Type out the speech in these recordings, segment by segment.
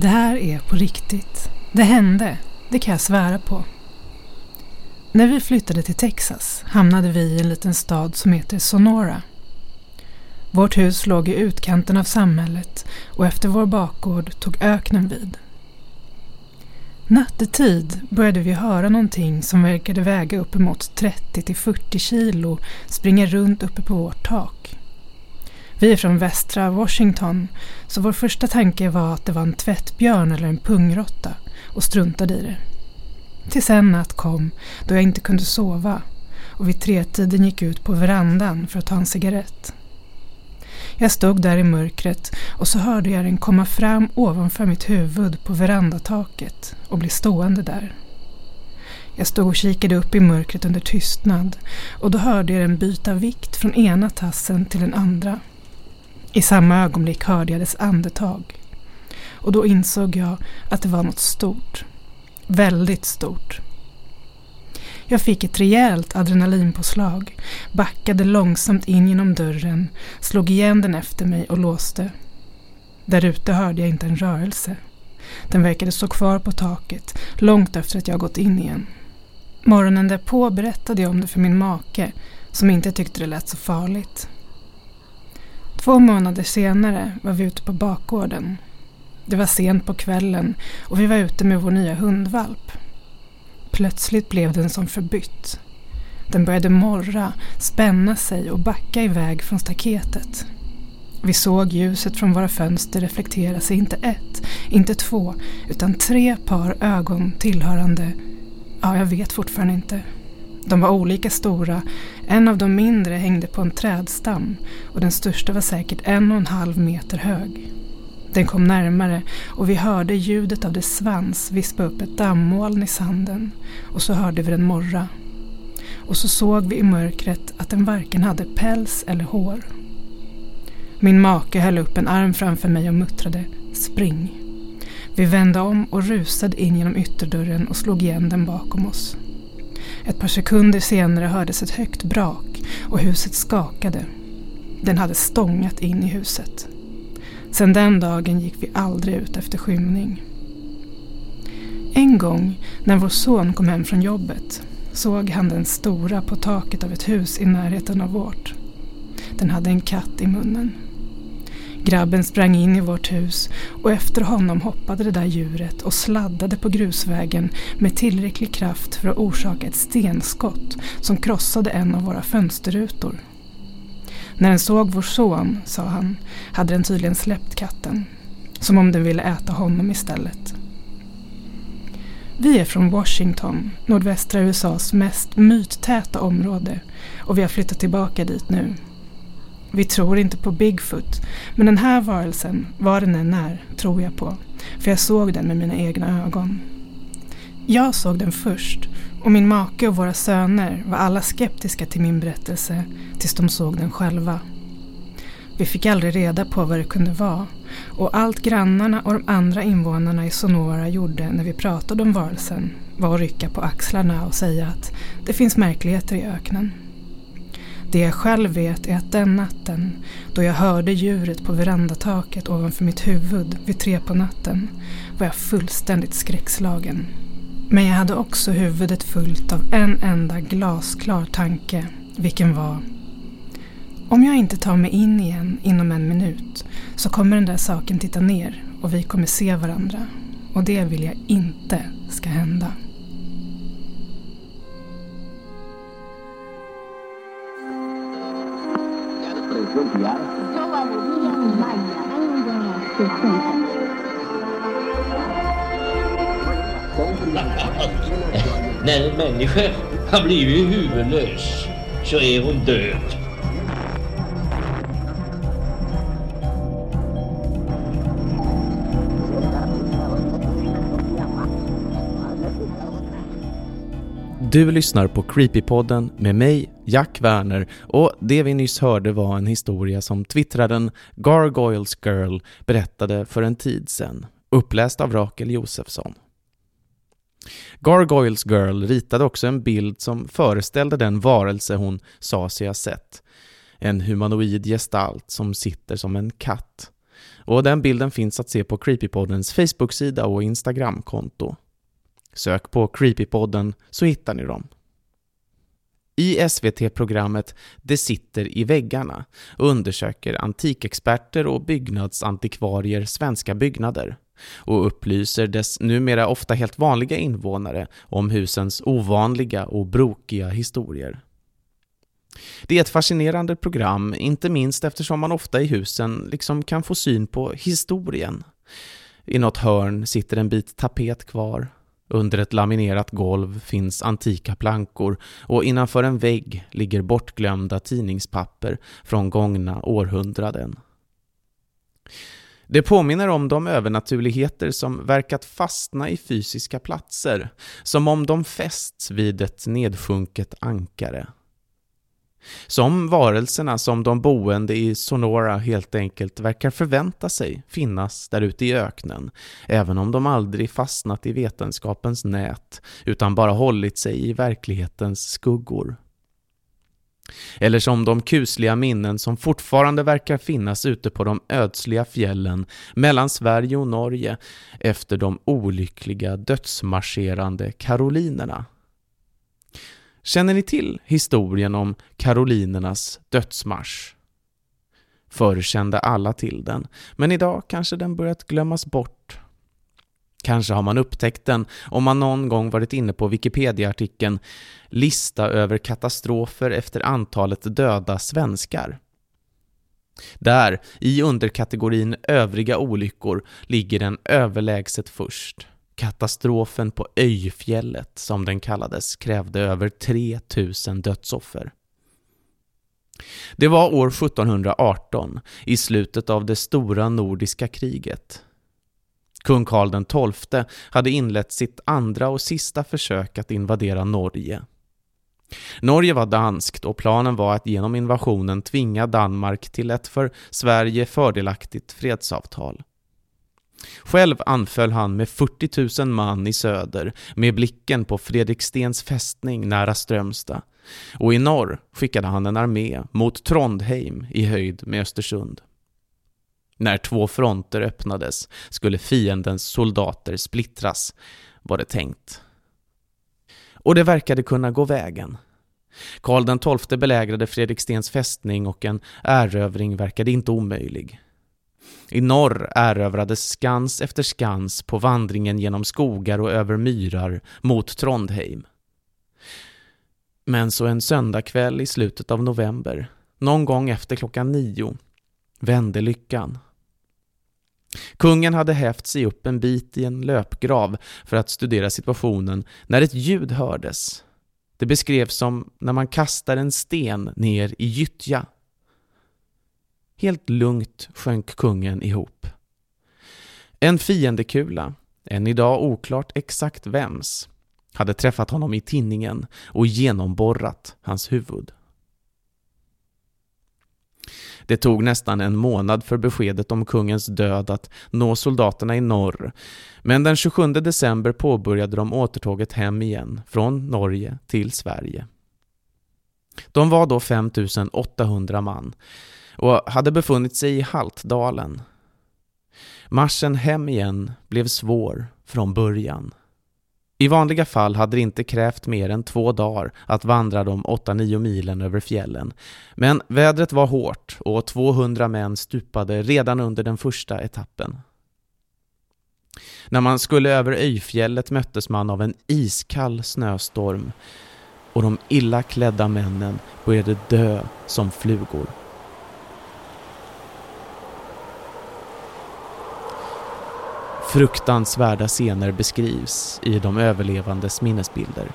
Det här är på riktigt. Det hände, det kan jag svära på. När vi flyttade till Texas hamnade vi i en liten stad som heter Sonora. Vårt hus låg i utkanten av samhället och efter vår bakgård tog öknen vid. Nattetid började vi höra någonting som verkade väga uppemot 30-40 kilo springa runt uppe på vårt tak. Vi är från västra Washington så vår första tanke var att det var en tvättbjörn eller en pungrotta och struntade i det. Tills en natt kom då jag inte kunde sova och vid tretiden gick ut på verandan för att ta en cigarett. Jag stod där i mörkret och så hörde jag den komma fram ovanför mitt huvud på verandataket och bli stående där. Jag stod och kikade upp i mörkret under tystnad och då hörde jag den byta vikt från ena tassen till den andra. I samma ögonblick hörde jag dess andetag. Och då insåg jag att det var något stort. Väldigt stort. Jag fick ett rejält adrenalinpåslag, backade långsamt in genom dörren, slog igen den efter mig och låste. Där ute hörde jag inte en rörelse. Den verkade stå kvar på taket, långt efter att jag gått in igen. Morgonen därpå berättade jag om det för min make, som inte tyckte det lät så farligt. Två månader senare var vi ute på bakgården. Det var sent på kvällen och vi var ute med vår nya hundvalp. Plötsligt blev den som förbytt. Den började morra, spänna sig och backa iväg från staketet. Vi såg ljuset från våra fönster reflektera sig inte ett, inte två, utan tre par ögon tillhörande, ja jag vet fortfarande inte. De var olika stora, en av de mindre hängde på en trädstam och den största var säkert en och en halv meter hög. Den kom närmare och vi hörde ljudet av dess svans vispa upp ett dammoln i sanden och så hörde vi den morra. Och så såg vi i mörkret att den varken hade päls eller hår. Min make höll upp en arm framför mig och muttrade ”spring”. Vi vände om och rusade in genom ytterdörren och slog igen den bakom oss. Ett par sekunder senare hördes ett högt brak och huset skakade. Den hade stångat in i huset. Sedan den dagen gick vi aldrig ut efter skymning. En gång när vår son kom hem från jobbet såg han den stora på taket av ett hus i närheten av vårt. Den hade en katt i munnen. Grabben sprang in i vårt hus och efter honom hoppade det där djuret och sladdade på grusvägen med tillräcklig kraft för att orsaka ett stenskott som krossade en av våra fönsterrutor. När den såg vår son, sa han, hade den tydligen släppt katten. Som om den ville äta honom istället. Vi är från Washington, nordvästra USAs mest myttäta område och vi har flyttat tillbaka dit nu. Vi tror inte på Bigfoot, men den här varelsen, var den än är, tror jag på. För jag såg den med mina egna ögon. Jag såg den först och min make och våra söner var alla skeptiska till min berättelse tills de såg den själva. Vi fick aldrig reda på vad det kunde vara och allt grannarna och de andra invånarna i Sonora gjorde när vi pratade om varelsen var att rycka på axlarna och säga att det finns märkligheter i öknen. Det jag själv vet är att den natten, då jag hörde djuret på verandataket ovanför mitt huvud vid tre på natten, var jag fullständigt skräckslagen. Men jag hade också huvudet fullt av en enda glasklar tanke, vilken var om jag inte tar mig in igen inom en minut så kommer den där saken titta ner och vi kommer se varandra. Och det vill jag inte ska hända. Eh, när en människa har blivit huvudlös så är hon död. Du lyssnar på Creepypodden med mig, Jack Werner och det vi nyss hörde var en historia som twittraren Gargoyles Girl berättade för en tid sedan, uppläst av Rakel Josefsson. Gargoyles Girl ritade också en bild som föreställde den varelse hon sa sig ha sett. En humanoid gestalt som sitter som en katt Och den bilden finns att se på Creepypoddens Facebook-sida och Instagram-konto. Sök på Creepypodden så hittar ni dem. I SVT-programmet Det sitter i väggarna undersöker antikexperter och byggnadsantikvarier svenska byggnader och upplyser dess numera ofta helt vanliga invånare om husens ovanliga och brokiga historier. Det är ett fascinerande program, inte minst eftersom man ofta i husen liksom kan få syn på historien. I något hörn sitter en bit tapet kvar, under ett laminerat golv finns antika plankor och innanför en vägg ligger bortglömda tidningspapper från gångna århundraden. Det påminner om de övernaturligheter som verkat fastna i fysiska platser, som om de fästs vid ett nedsjunket ankare. Som varelserna som de boende i Sonora helt enkelt verkar förvänta sig finnas där ute i öknen, även om de aldrig fastnat i vetenskapens nät, utan bara hållit sig i verklighetens skuggor. Eller som de kusliga minnen som fortfarande verkar finnas ute på de ödsliga fjällen mellan Sverige och Norge efter de olyckliga dödsmarscherande karolinerna Känner ni till historien om karolinernas dödsmarsch? Förr kände alla till den, men idag kanske den börjat glömmas bort. Kanske har man upptäckt den om man någon gång varit inne på Wikipedia-artikeln ”Lista över katastrofer efter antalet döda svenskar”. Där, i underkategorin övriga olyckor, ligger den överlägset först. Katastrofen på Öjfjället, som den kallades, krävde över 3000 dödsoffer. Det var år 1718, i slutet av det stora nordiska kriget. Kung Karl XII hade inlett sitt andra och sista försök att invadera Norge. Norge var danskt och planen var att genom invasionen tvinga Danmark till ett för Sverige fördelaktigt fredsavtal. Själv anföll han med 40 000 man i söder med blicken på Fredrikstens fästning nära Strömstad och i norr skickade han en armé mot Trondheim i höjd med Östersund. När två fronter öppnades skulle fiendens soldater splittras, var det tänkt. Och det verkade kunna gå vägen. Karl XII belägrade Fredrikstens fästning och en erövring verkade inte omöjlig. I norr erövrades skans efter skans på vandringen genom skogar och över myrar mot Trondheim. Men så en söndagkväll i slutet av november, någon gång efter klockan nio, vände lyckan. Kungen hade hävt sig upp en bit i en löpgrav för att studera situationen när ett ljud hördes. Det beskrevs som när man kastar en sten ner i gyttja. Helt lugnt sjönk kungen ihop. En fiendekula, än idag oklart exakt vems, hade träffat honom i tinningen och genomborrat hans huvud. Det tog nästan en månad för beskedet om kungens död att nå soldaterna i norr, men den 27 december påbörjade de återtåget hem igen från Norge till Sverige. De var då 5800 man, och hade befunnit sig i Haltdalen. Marschen hem igen blev svår från början. I vanliga fall hade det inte krävt mer än två dagar att vandra de 8-9 milen över fjällen. Men vädret var hårt och 200 män stupade redan under den första etappen. När man skulle över Öjfjället möttes man av en iskall snöstorm och de illa klädda männen började dö som flugor. Fruktansvärda scener beskrivs i de överlevandes minnesbilder.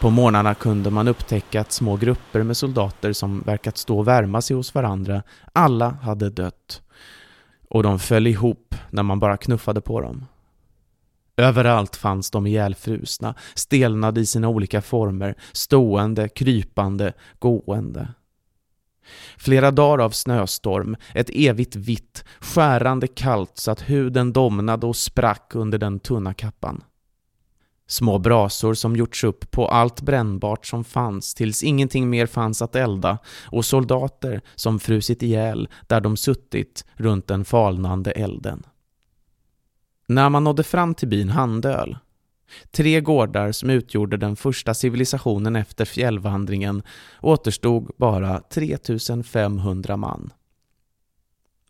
På morgnarna kunde man upptäcka att små grupper med soldater som verkat stå och värma sig hos varandra, alla hade dött. Och de föll ihop när man bara knuffade på dem. Överallt fanns de ihjälfrusna, stelnade i sina olika former, stående, krypande, gående. Flera dagar av snöstorm, ett evigt vitt, skärande kallt så att huden domnade och sprack under den tunna kappan. Små brasor som gjorts upp på allt brännbart som fanns tills ingenting mer fanns att elda och soldater som frusit ihjäl där de suttit runt den falnande elden. När man nådde fram till byn Handöl, tre gårdar som utgjorde den första civilisationen efter fjällvandringen, återstod bara 3500 man.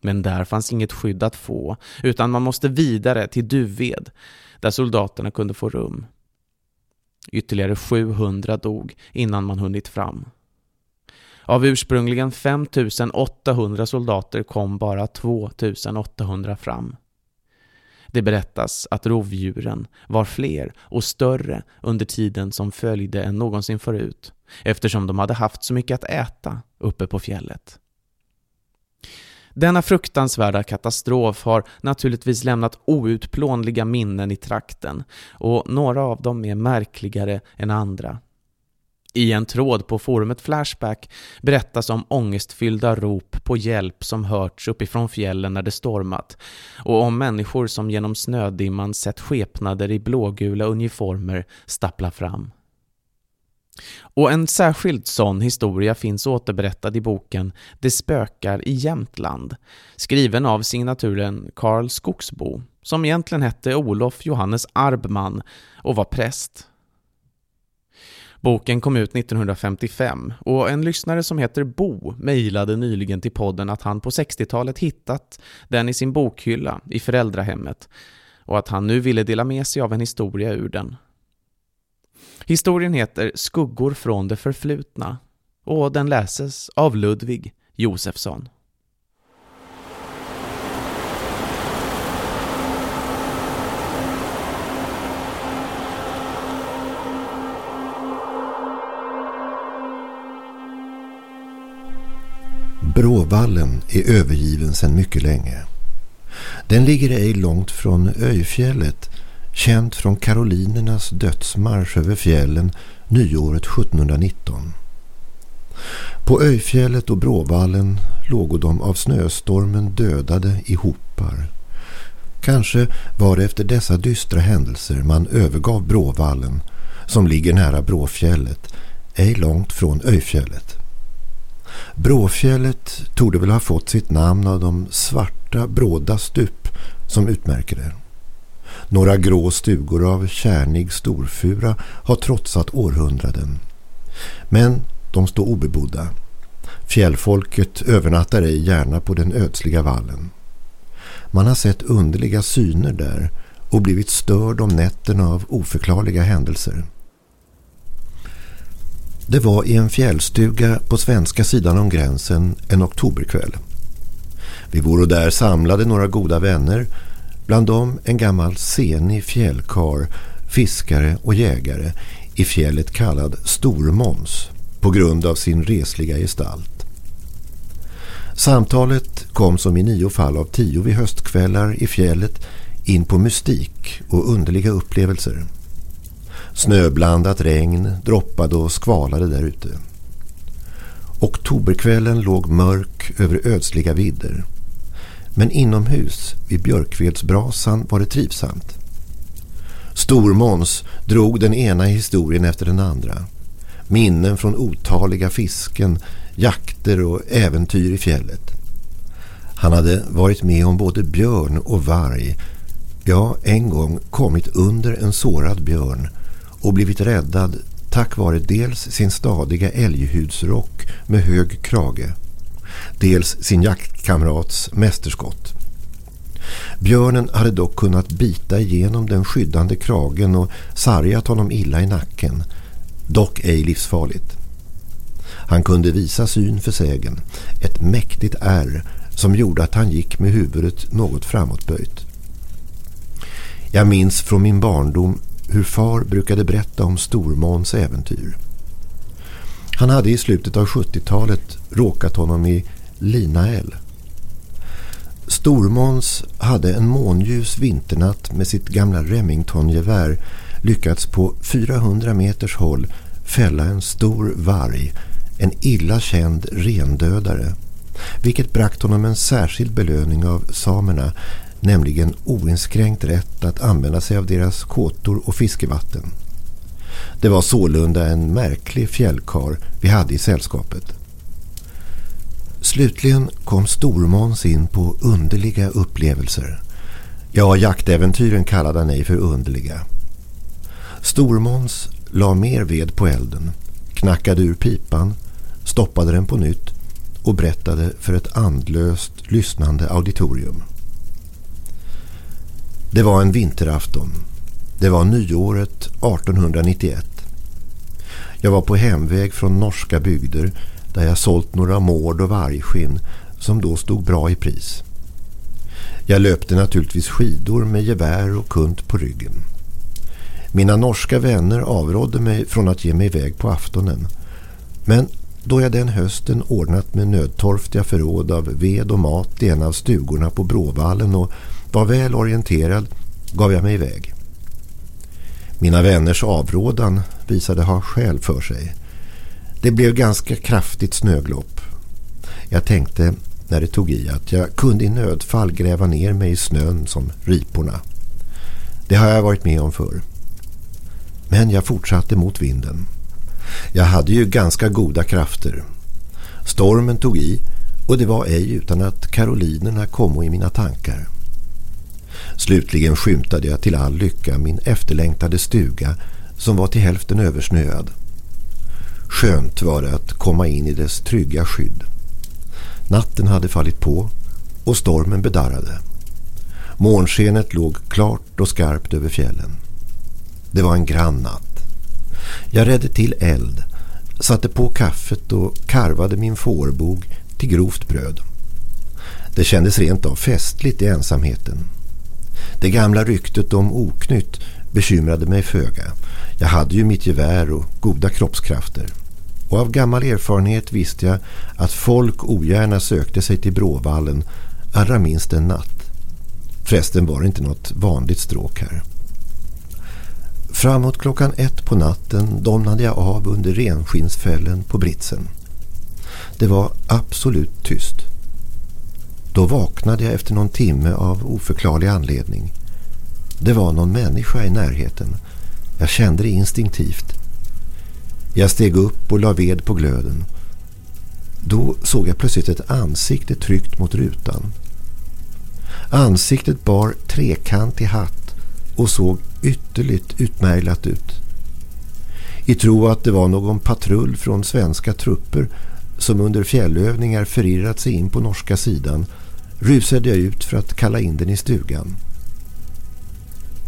Men där fanns inget skydd att få, utan man måste vidare till Duved, där soldaterna kunde få rum. Ytterligare 700 dog innan man hunnit fram. Av ursprungligen 5800 soldater kom bara 2800 fram. Det berättas att rovdjuren var fler och större under tiden som följde än någonsin förut eftersom de hade haft så mycket att äta uppe på fjället. Denna fruktansvärda katastrof har naturligtvis lämnat outplånliga minnen i trakten och några av dem är märkligare än andra. I en tråd på forumet Flashback berättas om ångestfyllda rop på hjälp som hörts uppifrån fjällen när det stormat och om människor som genom snödimman sett skepnader i blågula uniformer stappla fram. Och en särskild sån historia finns återberättad i boken Det spökar i Jämtland, skriven av signaturen Karl Skogsbo, som egentligen hette Olof Johannes Arbman och var präst. Boken kom ut 1955 och en lyssnare som heter Bo mejlade nyligen till podden att han på 60-talet hittat den i sin bokhylla i föräldrahemmet och att han nu ville dela med sig av en historia ur den. Historien heter Skuggor från det förflutna och den läses av Ludvig Josefsson. Bråvallen är övergiven sedan mycket länge. Den ligger ej långt från Öjfjället känt från karolinernas dödsmarsch över fjällen nyåret 1719. På Öjfjället och Bråvallen låg de av snöstormen dödade i hopar. Kanske var det efter dessa dystra händelser man övergav Bråvallen, som ligger nära Bråfjället, ej långt från Öjfjället. Bråfjället torde väl ha fått sitt namn av de svarta bråda stup som utmärker det. Några grå stugor av kärnig storfura har trotsat århundraden. Men de står obebodda. Fjällfolket övernattar ej gärna på den ödsliga vallen. Man har sett underliga syner där och blivit störd om nätterna av oförklarliga händelser. Det var i en fjällstuga på svenska sidan om gränsen en oktoberkväll. Vi vore där samlade några goda vänner Bland dem en gammal senig fjällkar, fiskare och jägare i fjället kallad Stormåns på grund av sin resliga gestalt. Samtalet kom som i nio fall av tio vid höstkvällar i fjället in på mystik och underliga upplevelser. Snöblandat regn droppade och skvalade där ute. Oktoberkvällen låg mörk över ödsliga vidder. Men inomhus vid björkvedsbrasan var det trivsamt. Stormåns drog den ena historien efter den andra. Minnen från otaliga fisken, jakter och äventyr i fjället. Han hade varit med om både björn och varg. Ja, en gång kommit under en sårad björn och blivit räddad tack vare dels sin stadiga älghudsrock med hög krage dels sin jaktkamrats mästerskott. Björnen hade dock kunnat bita igenom den skyddande kragen och sargat honom illa i nacken, dock ej livsfarligt. Han kunde visa syn för sägen, ett mäktigt ärr som gjorde att han gick med huvudet något framåtböjt. Jag minns från min barndom hur far brukade berätta om Stormåns äventyr. Han hade i slutet av 70-talet råkat honom i Linael. Stormåns hade en månljus vinternatt med sitt gamla Remington-gevär lyckats på 400 meters håll fälla en stor varg, en illa känd rendödare, vilket brakt honom en särskild belöning av samerna, nämligen oinskränkt rätt att använda sig av deras kåtor och fiskevatten. Det var sålunda en märklig fjällkar vi hade i sällskapet. Slutligen kom Stormåns in på underliga upplevelser. Ja, jaktäventyren kallade han ej för underliga. Stormåns la mer ved på elden, knackade ur pipan, stoppade den på nytt och berättade för ett andlöst lyssnande auditorium. Det var en vinterafton. Det var nyåret 1891. Jag var på hemväg från norska bygder där jag sålt några mård och vargskinn som då stod bra i pris. Jag löpte naturligtvis skidor med gevär och kunt på ryggen. Mina norska vänner avrådde mig från att ge mig iväg på aftonen. Men då jag den hösten ordnat med nödtorftiga förråd av ved och mat i en av stugorna på Bråvallen och var väl orienterad gav jag mig iväg. Mina vänners avrådan visade ha skäl för sig. Det blev ganska kraftigt snöglopp. Jag tänkte när det tog i att jag kunde i nödfall gräva ner mig i snön som riporna. Det har jag varit med om förr. Men jag fortsatte mot vinden. Jag hade ju ganska goda krafter. Stormen tog i och det var ej utan att karolinerna kom i mina tankar. Slutligen skymtade jag till all lycka min efterlängtade stuga som var till hälften översnöad. Skönt var det att komma in i dess trygga skydd. Natten hade fallit på och stormen bedarrade. Månskenet låg klart och skarpt över fjällen. Det var en grann natt. Jag redde till eld, satte på kaffet och karvade min fårbog till grovt bröd. Det kändes rent av festligt i ensamheten. Det gamla ryktet om oknytt bekymrade mig föga. Jag hade ju mitt gevär och goda kroppskrafter. Och av gammal erfarenhet visste jag att folk ogärna sökte sig till Bråvallen allra minst en natt. Förresten var det inte något vanligt stråk här. Framåt klockan ett på natten domnade jag av under renskinsfällen på britsen. Det var absolut tyst. Då vaknade jag efter någon timme av oförklarlig anledning. Det var någon människa i närheten. Jag kände det instinktivt. Jag steg upp och la ved på glöden. Då såg jag plötsligt ett ansikte tryckt mot rutan. Ansiktet bar trekantig hatt och såg ytterligt utmärglat ut. I tro att det var någon patrull från svenska trupper som under fjällövningar förirrat sig in på norska sidan rusade jag ut för att kalla in den i stugan.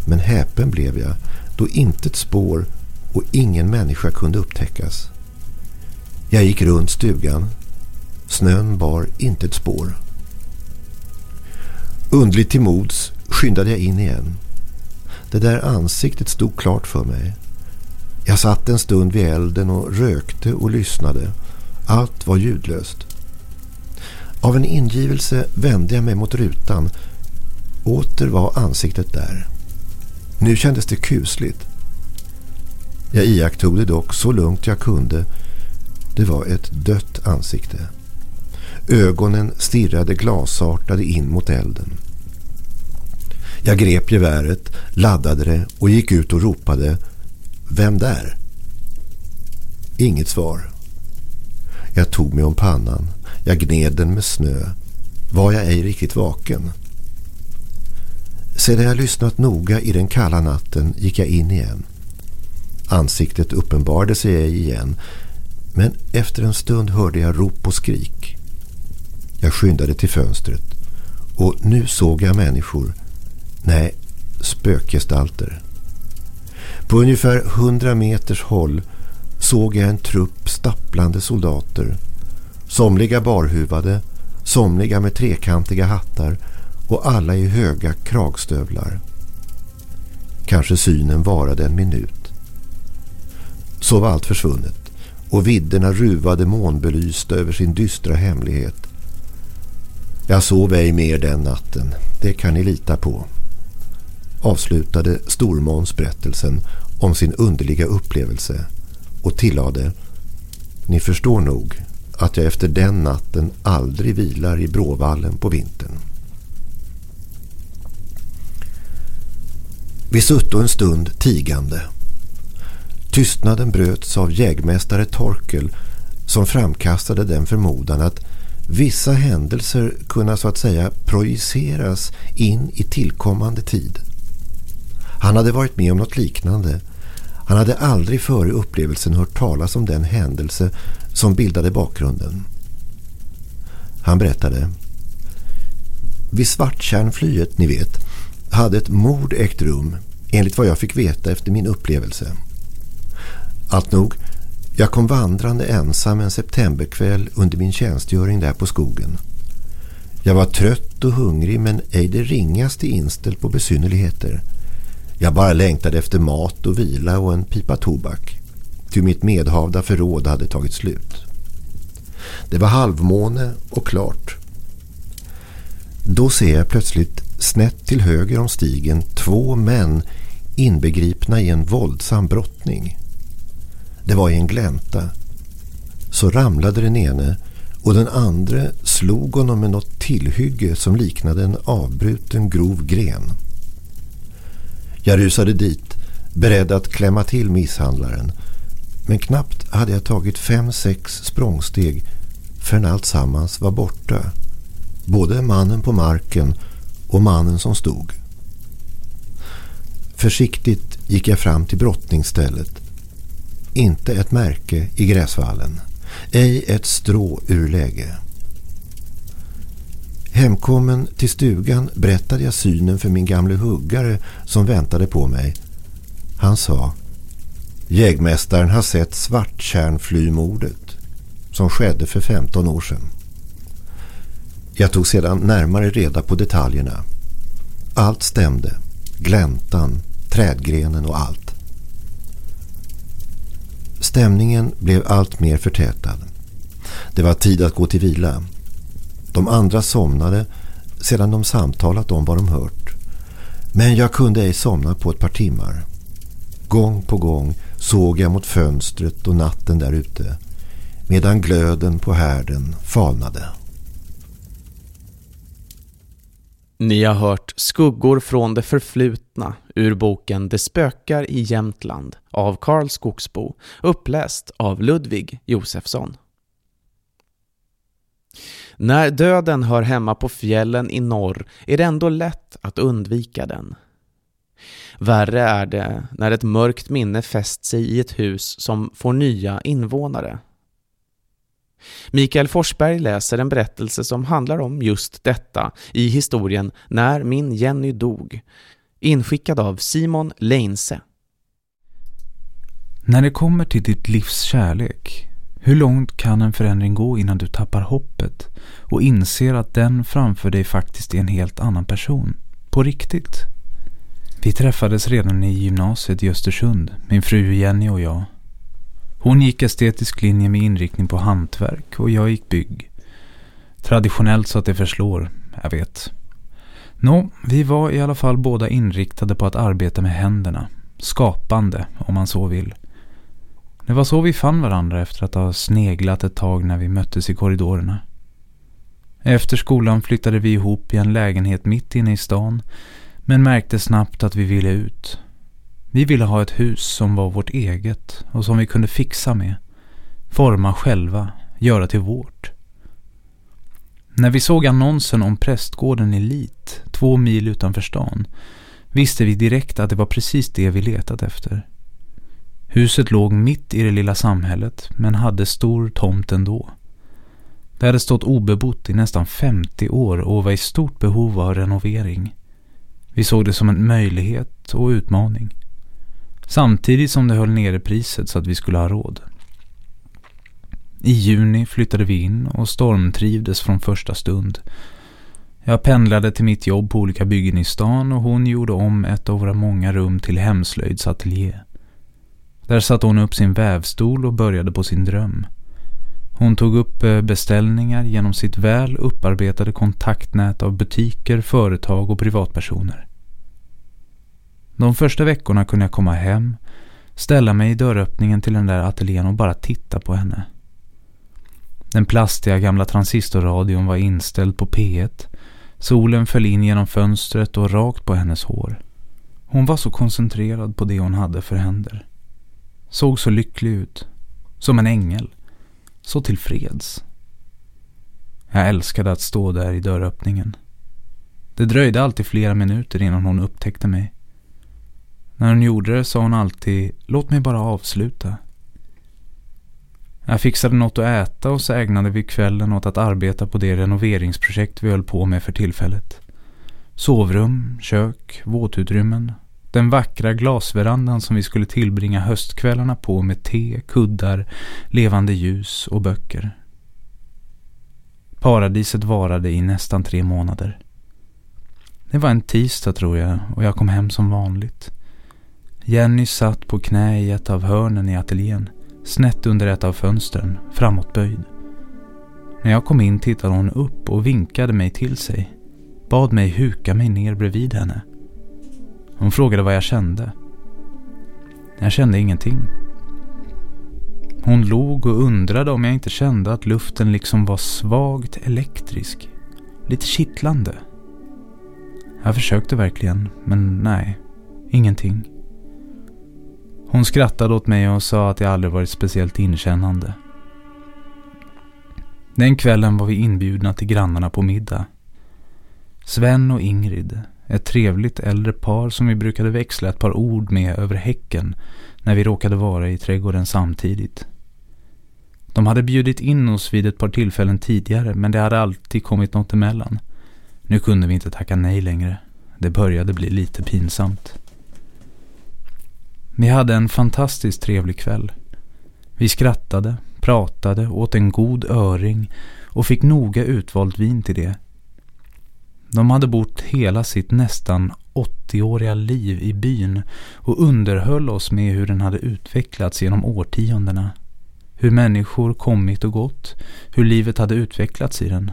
Men häpen blev jag då intet spår och ingen människa kunde upptäckas. Jag gick runt stugan. Snön bar inte ett spår. Undligt till mods skyndade jag in igen. Det där ansiktet stod klart för mig. Jag satt en stund vid elden och rökte och lyssnade. Allt var ljudlöst. Av en ingivelse vände jag mig mot rutan. Åter var ansiktet där. Nu kändes det kusligt. Jag iakttog det dock så lugnt jag kunde. Det var ett dött ansikte. Ögonen stirrade glasartade in mot elden. Jag grep geväret, laddade det och gick ut och ropade Vem där? Inget svar. Jag tog mig om pannan. Jag gned den med snö. Var jag ej riktigt vaken? Sedan jag lyssnat noga i den kalla natten gick jag in igen. Ansiktet uppenbarade sig ej igen men efter en stund hörde jag rop och skrik. Jag skyndade till fönstret och nu såg jag människor Nej, spökgestalter. På ungefär hundra meters håll såg jag en trupp stapplande soldater. Somliga barhuvade, somliga med trekantiga hattar och alla i höga kragstövlar. Kanske synen varade en minut. Så var allt försvunnet och vidderna ruvade månbelysta över sin dystra hemlighet. Jag sov ej mer den natten, det kan ni lita på avslutade Stormåns berättelsen om sin underliga upplevelse och tillade Ni förstår nog att jag efter den natten aldrig vilar i Bråvallen på vintern. Vi sutto en stund tigande. Tystnaden bröts av jägmästare Torkel som framkastade den förmodan att vissa händelser kunna så att säga projiceras in i tillkommande tid. Han hade varit med om något liknande. Han hade aldrig före upplevelsen hört talas om den händelse som bildade bakgrunden. Han berättade. Vid Svartkärnflyet, ni vet, hade ett mord ägt rum enligt vad jag fick veta efter min upplevelse. Allt nog, jag kom vandrande ensam en septemberkväll under min tjänstgöring där på skogen. Jag var trött och hungrig men ej det ringaste inställd på besynnerligheter. Jag bara längtade efter mat och vila och en pipa tobak. Ty mitt medhavda förråd hade tagit slut. Det var halvmåne och klart. Då ser jag plötsligt snett till höger om stigen två män inbegripna i en våldsam brottning. Det var i en glänta. Så ramlade den ene och den andra slog honom med något tillhygge som liknade en avbruten grov gren. Jag rusade dit, beredd att klämma till misshandlaren. Men knappt hade jag tagit fem, sex språngsteg förrän alltsammans var borta. Både mannen på marken och mannen som stod. Försiktigt gick jag fram till brottningsstället. Inte ett märke i gräsvallen. Ej ett strå ur läge. Hemkommen till stugan berättade jag synen för min gamle huggare som väntade på mig. Han sa Jägmästaren har sett svartkärnflymordet som skedde för 15 år sedan. Jag tog sedan närmare reda på detaljerna. Allt stämde. Gläntan, trädgrenen och allt. Stämningen blev allt mer förtätad. Det var tid att gå till vila. De andra somnade sedan de samtalat om vad de hört. Men jag kunde ej somna på ett par timmar. Gång på gång såg jag mot fönstret och natten där ute medan glöden på härden falnade. Ni har hört Skuggor från det förflutna ur boken Det spökar i Jämtland av Karl Skogsbo, uppläst av Ludvig Josefsson. När döden hör hemma på fjällen i norr är det ändå lätt att undvika den. Värre är det när ett mörkt minne fäst sig i ett hus som får nya invånare. Mikael Forsberg läser en berättelse som handlar om just detta i historien När min Jenny dog, inskickad av Simon Leinse. När det kommer till ditt livs kärlek, hur långt kan en förändring gå innan du tappar hoppet och inser att den framför dig faktiskt är en helt annan person? På riktigt. Vi träffades redan i gymnasiet i Östersund, min fru Jenny och jag. Hon gick estetisk linje med inriktning på hantverk och jag gick bygg. Traditionellt så att det förslår, jag vet. Nå, vi var i alla fall båda inriktade på att arbeta med händerna. Skapande, om man så vill. Det var så vi fann varandra efter att ha sneglat ett tag när vi möttes i korridorerna. Efter skolan flyttade vi ihop i en lägenhet mitt inne i stan men märkte snabbt att vi ville ut. Vi ville ha ett hus som var vårt eget och som vi kunde fixa med. Forma själva, göra till vårt. När vi såg annonsen om prästgården i Lit, två mil utanför stan, visste vi direkt att det var precis det vi letat efter. Huset låg mitt i det lilla samhället men hade stor tomt ändå. Det hade stått obebott i nästan 50 år och var i stort behov av renovering. Vi såg det som en möjlighet och utmaning. Samtidigt som det höll nere priset så att vi skulle ha råd. I juni flyttade vi in och stormtrivdes från första stund. Jag pendlade till mitt jobb på olika byggen i stan och hon gjorde om ett av våra många rum till hemslöjdsateljé. Där satte hon upp sin vävstol och började på sin dröm. Hon tog upp eh, beställningar genom sitt väl upparbetade kontaktnät av butiker, företag och privatpersoner. De första veckorna kunde jag komma hem, ställa mig i dörröppningen till den där ateljén och bara titta på henne. Den plastiga gamla transistorradion var inställd på P1. Solen föll in genom fönstret och rakt på hennes hår. Hon var så koncentrerad på det hon hade för händer. Såg så lycklig ut. Som en ängel. Så tillfreds. Jag älskade att stå där i dörröppningen. Det dröjde alltid flera minuter innan hon upptäckte mig. När hon gjorde det sa hon alltid Låt mig bara avsluta. Jag fixade något att äta och så ägnade vi kvällen åt att arbeta på det renoveringsprojekt vi höll på med för tillfället. Sovrum, kök, våtutrymmen. Den vackra glasverandan som vi skulle tillbringa höstkvällarna på med te, kuddar, levande ljus och böcker. Paradiset varade i nästan tre månader. Det var en tisdag tror jag och jag kom hem som vanligt. Jenny satt på knä i ett av hörnen i ateljén, snett under ett av fönstren, framåtböjd. När jag kom in tittade hon upp och vinkade mig till sig. Bad mig huka mig ner bredvid henne. Hon frågade vad jag kände. Jag kände ingenting. Hon log och undrade om jag inte kände att luften liksom var svagt elektrisk. Lite kittlande. Jag försökte verkligen, men nej. Ingenting. Hon skrattade åt mig och sa att jag aldrig varit speciellt inkännande. Den kvällen var vi inbjudna till grannarna på middag. Sven och Ingrid, ett trevligt äldre par som vi brukade växla ett par ord med över häcken när vi råkade vara i trädgården samtidigt. De hade bjudit in oss vid ett par tillfällen tidigare men det hade alltid kommit något emellan. Nu kunde vi inte tacka nej längre. Det började bli lite pinsamt. Vi hade en fantastiskt trevlig kväll. Vi skrattade, pratade, åt en god öring och fick noga utvalt vin till det. De hade bott hela sitt nästan 80-åriga liv i byn och underhöll oss med hur den hade utvecklats genom årtiondena. Hur människor kommit och gått, hur livet hade utvecklats i den.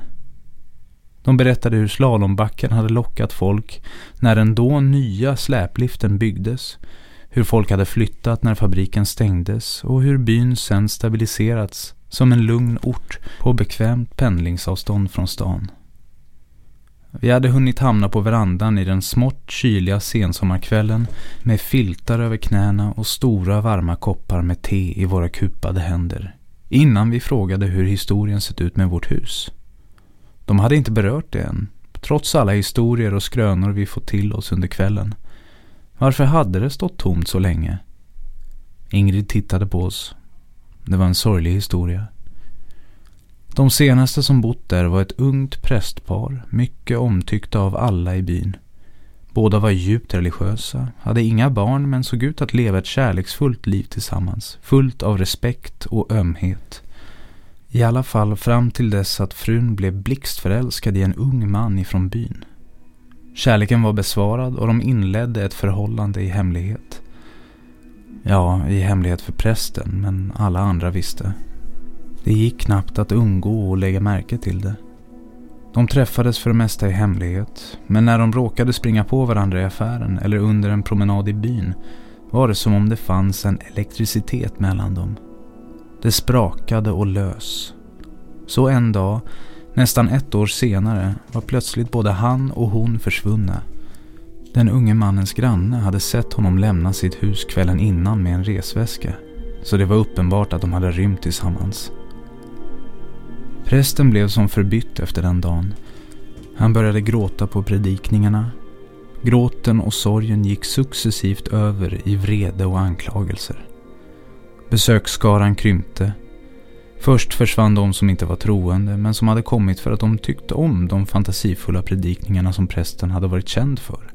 De berättade hur slalombacken hade lockat folk när den då nya släpliften byggdes, hur folk hade flyttat när fabriken stängdes och hur byn sen stabiliserats som en lugn ort på bekvämt pendlingsavstånd från stan. Vi hade hunnit hamna på verandan i den smått kyliga sensommarkvällen med filtar över knäna och stora varma koppar med te i våra kupade händer. Innan vi frågade hur historien sett ut med vårt hus. De hade inte berört det än, trots alla historier och skrönor vi fått till oss under kvällen. Varför hade det stått tomt så länge? Ingrid tittade på oss. Det var en sorglig historia. De senaste som bott där var ett ungt prästpar, mycket omtyckta av alla i byn. Båda var djupt religiösa, hade inga barn men såg ut att leva ett kärleksfullt liv tillsammans, fullt av respekt och ömhet. I alla fall fram till dess att frun blev blixtförälskad i en ung man ifrån byn. Kärleken var besvarad och de inledde ett förhållande i hemlighet. Ja, i hemlighet för prästen, men alla andra visste. Det gick knappt att undgå att lägga märke till det. De träffades för det mesta i hemlighet, men när de råkade springa på varandra i affären eller under en promenad i byn var det som om det fanns en elektricitet mellan dem. Det sprakade och lös. Så en dag, nästan ett år senare, var plötsligt både han och hon försvunna. Den unge mannens granne hade sett honom lämna sitt hus kvällen innan med en resväska, så det var uppenbart att de hade rymt tillsammans. Prästen blev som förbytt efter den dagen. Han började gråta på predikningarna. Gråten och sorgen gick successivt över i vrede och anklagelser. Besöksskaran krympte. Först försvann de som inte var troende men som hade kommit för att de tyckte om de fantasifulla predikningarna som prästen hade varit känd för.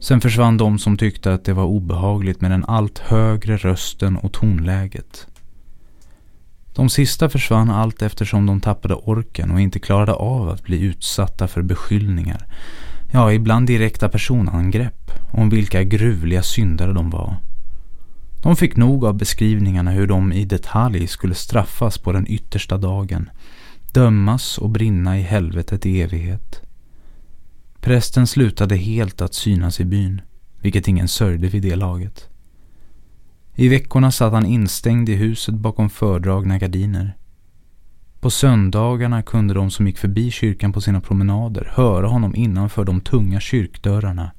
Sen försvann de som tyckte att det var obehagligt med den allt högre rösten och tonläget. De sista försvann allt eftersom de tappade orken och inte klarade av att bli utsatta för beskyllningar. Ja, ibland direkta personangrepp om vilka gruvliga syndare de var. De fick nog av beskrivningarna hur de i detalj skulle straffas på den yttersta dagen, dömas och brinna i helvetet i evighet. Prästen slutade helt att synas i byn, vilket ingen sörjde vid det laget. I veckorna satt han instängd i huset bakom fördragna gardiner. På söndagarna kunde de som gick förbi kyrkan på sina promenader höra honom innanför de tunga kyrkdörrarna,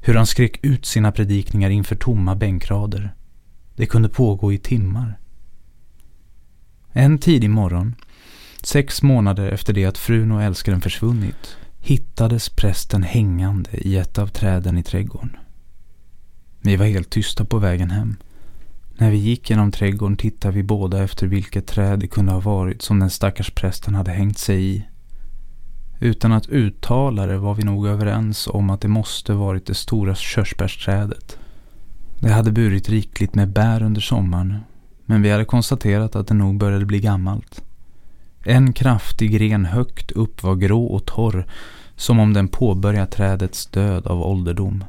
hur han skrek ut sina predikningar inför tomma bänkrader. Det kunde pågå i timmar. En tidig morgon, sex månader efter det att frun och älskaren försvunnit, hittades prästen hängande i ett av träden i trädgården. Vi var helt tysta på vägen hem. När vi gick genom trädgården tittade vi båda efter vilket träd det kunde ha varit som den stackars prästen hade hängt sig i. Utan att uttala det var vi nog överens om att det måste varit det stora körsbärsträdet. Det hade burit rikligt med bär under sommaren, men vi hade konstaterat att det nog började bli gammalt. En kraftig gren högt upp var grå och torr, som om den påbörjat trädets död av ålderdom.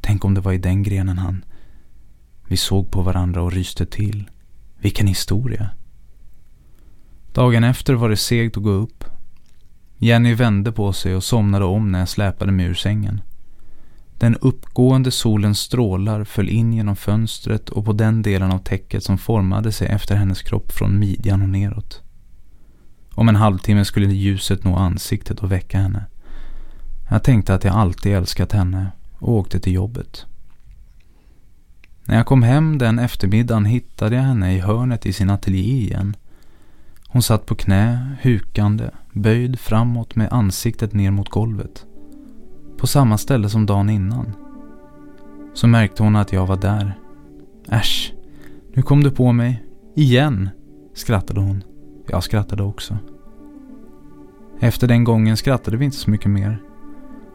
Tänk om det var i den grenen han... Vi såg på varandra och ryste till. Vilken historia. Dagen efter var det segt att gå upp. Jenny vände på sig och somnade om när jag släpade mig ur sängen. Den uppgående solens strålar föll in genom fönstret och på den delen av täcket som formade sig efter hennes kropp från midjan och neråt. Om en halvtimme skulle ljuset nå ansiktet och väcka henne. Jag tänkte att jag alltid älskat henne och åkte till jobbet. När jag kom hem den eftermiddagen hittade jag henne i hörnet i sin ateljé igen. Hon satt på knä, hukande, böjd framåt med ansiktet ner mot golvet. På samma ställe som dagen innan. Så märkte hon att jag var där. Äsch, nu kom du på mig. Igen, skrattade hon. Jag skrattade också. Efter den gången skrattade vi inte så mycket mer.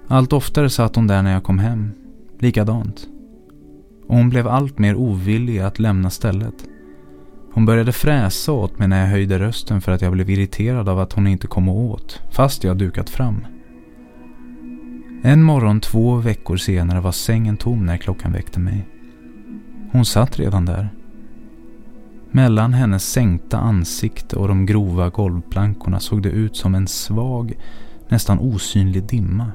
Allt oftare satt hon där när jag kom hem. Likadant. Och hon blev allt mer ovillig att lämna stället. Hon började fräsa åt mig när jag höjde rösten för att jag blev irriterad av att hon inte kom åt, fast jag dukat fram. En morgon två veckor senare var sängen tom när klockan väckte mig. Hon satt redan där. Mellan hennes sänkta ansikte och de grova golvplankorna såg det ut som en svag, nästan osynlig dimma.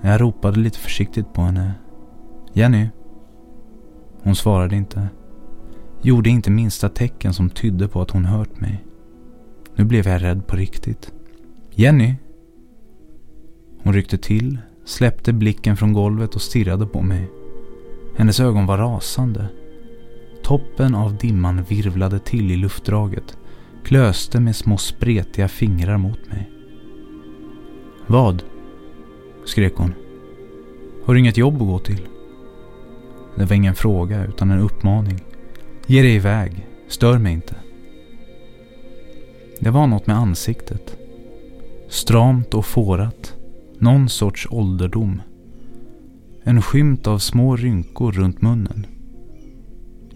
Jag ropade lite försiktigt på henne. Jenny? Hon svarade inte. Gjorde inte minsta tecken som tydde på att hon hört mig. Nu blev jag rädd på riktigt. Jenny? Hon ryckte till, släppte blicken från golvet och stirrade på mig. Hennes ögon var rasande. Toppen av dimman virvlade till i luftdraget, klöste med små spretiga fingrar mot mig. Vad? skrek hon. Har du inget jobb att gå till? Det var ingen fråga utan en uppmaning. Ge dig iväg, stör mig inte. Det var något med ansiktet. Stramt och fårat. Någon sorts ålderdom. En skymt av små rynkor runt munnen.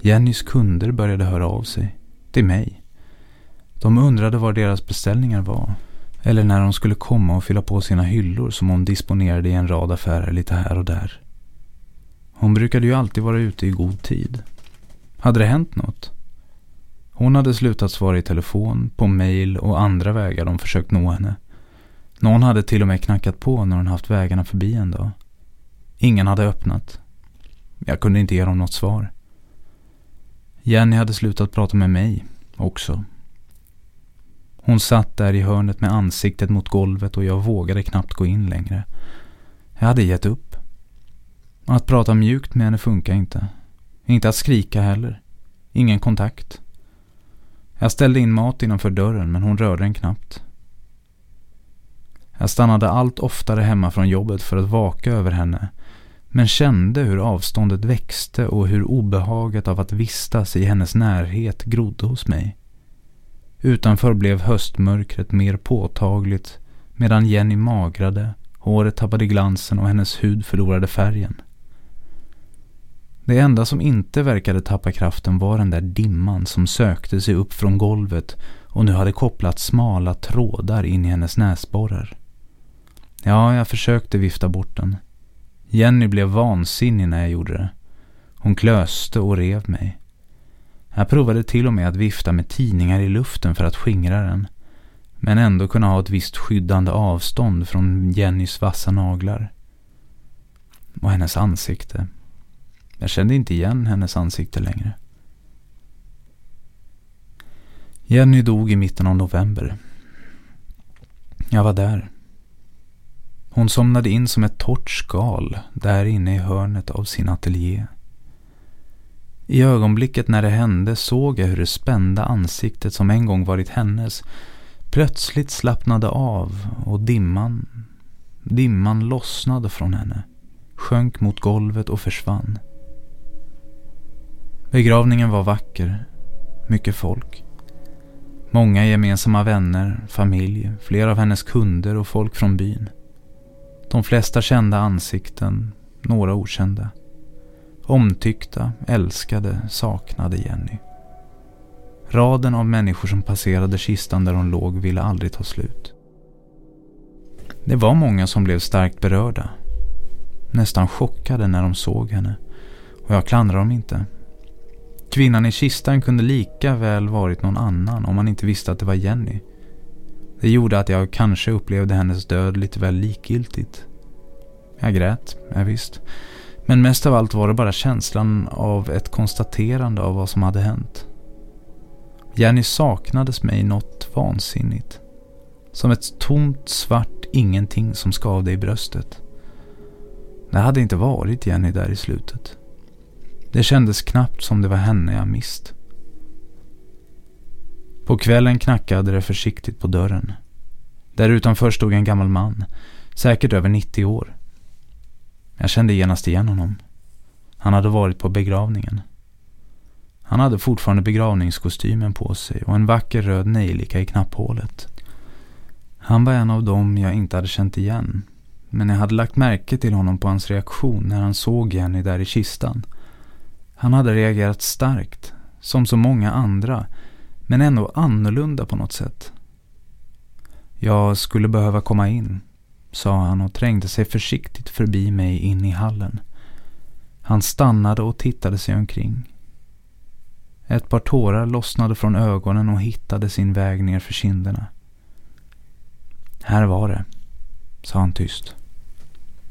Jennys kunder började höra av sig. Till mig. De undrade var deras beställningar var. Eller när de skulle komma och fylla på sina hyllor som hon disponerade i en rad affärer lite här och där. Hon brukade ju alltid vara ute i god tid. Hade det hänt något? Hon hade slutat svara i telefon, på mail och andra vägar de försökt nå henne. Någon hade till och med knackat på när hon haft vägarna förbi en dag. Ingen hade öppnat. Jag kunde inte ge dem något svar. Jenny hade slutat prata med mig också. Hon satt där i hörnet med ansiktet mot golvet och jag vågade knappt gå in längre. Jag hade gett upp. Att prata mjukt med henne funkar inte. Inte att skrika heller. Ingen kontakt. Jag ställde in mat innanför dörren men hon rörde den knappt. Jag stannade allt oftare hemma från jobbet för att vaka över henne men kände hur avståndet växte och hur obehaget av att vistas i hennes närhet grodde hos mig. Utanför blev höstmörkret mer påtagligt medan Jenny magrade, håret tappade glansen och hennes hud förlorade färgen. Det enda som inte verkade tappa kraften var den där dimman som sökte sig upp från golvet och nu hade kopplat smala trådar in i hennes näsborrar. Ja, jag försökte vifta bort den. Jenny blev vansinnig när jag gjorde det. Hon klöste och rev mig. Jag provade till och med att vifta med tidningar i luften för att skingra den. Men ändå kunna ha ett visst skyddande avstånd från Jennys vassa naglar. Och hennes ansikte. Jag kände inte igen hennes ansikte längre. Jenny dog i mitten av november. Jag var där. Hon somnade in som ett torrt skal där inne i hörnet av sin ateljé. I ögonblicket när det hände såg jag hur det spända ansiktet som en gång varit hennes plötsligt slappnade av och dimman, dimman lossnade från henne, sjönk mot golvet och försvann. Begravningen var vacker, mycket folk. Många gemensamma vänner, familj, flera av hennes kunder och folk från byn. De flesta kända ansikten, några okända. Omtyckta, älskade, saknade Jenny. Raden av människor som passerade kistan där hon låg ville aldrig ta slut. Det var många som blev starkt berörda. Nästan chockade när de såg henne. Och jag klandrar dem inte. Kvinnan i kistan kunde lika väl varit någon annan om man inte visste att det var Jenny. Det gjorde att jag kanske upplevde hennes död lite väl likgiltigt. Jag grät, ja, visst. Men mest av allt var det bara känslan av ett konstaterande av vad som hade hänt. Jenny saknades mig något vansinnigt. Som ett tomt svart ingenting som skavde i bröstet. Det hade inte varit Jenny där i slutet. Det kändes knappt som det var henne jag mist. På kvällen knackade det försiktigt på dörren. Där utanför stod en gammal man, säkert över 90 år. Jag kände genast igen honom. Han hade varit på begravningen. Han hade fortfarande begravningskostymen på sig och en vacker röd nejlika i knapphålet. Han var en av dem jag inte hade känt igen. Men jag hade lagt märke till honom på hans reaktion när han såg Jenny där i kistan. Han hade reagerat starkt, som så många andra, men ändå annorlunda på något sätt. Jag skulle behöva komma in, sa han och trängde sig försiktigt förbi mig in i hallen. Han stannade och tittade sig omkring. Ett par tårar lossnade från ögonen och hittade sin väg ner för kinderna. Här var det, sa han tyst.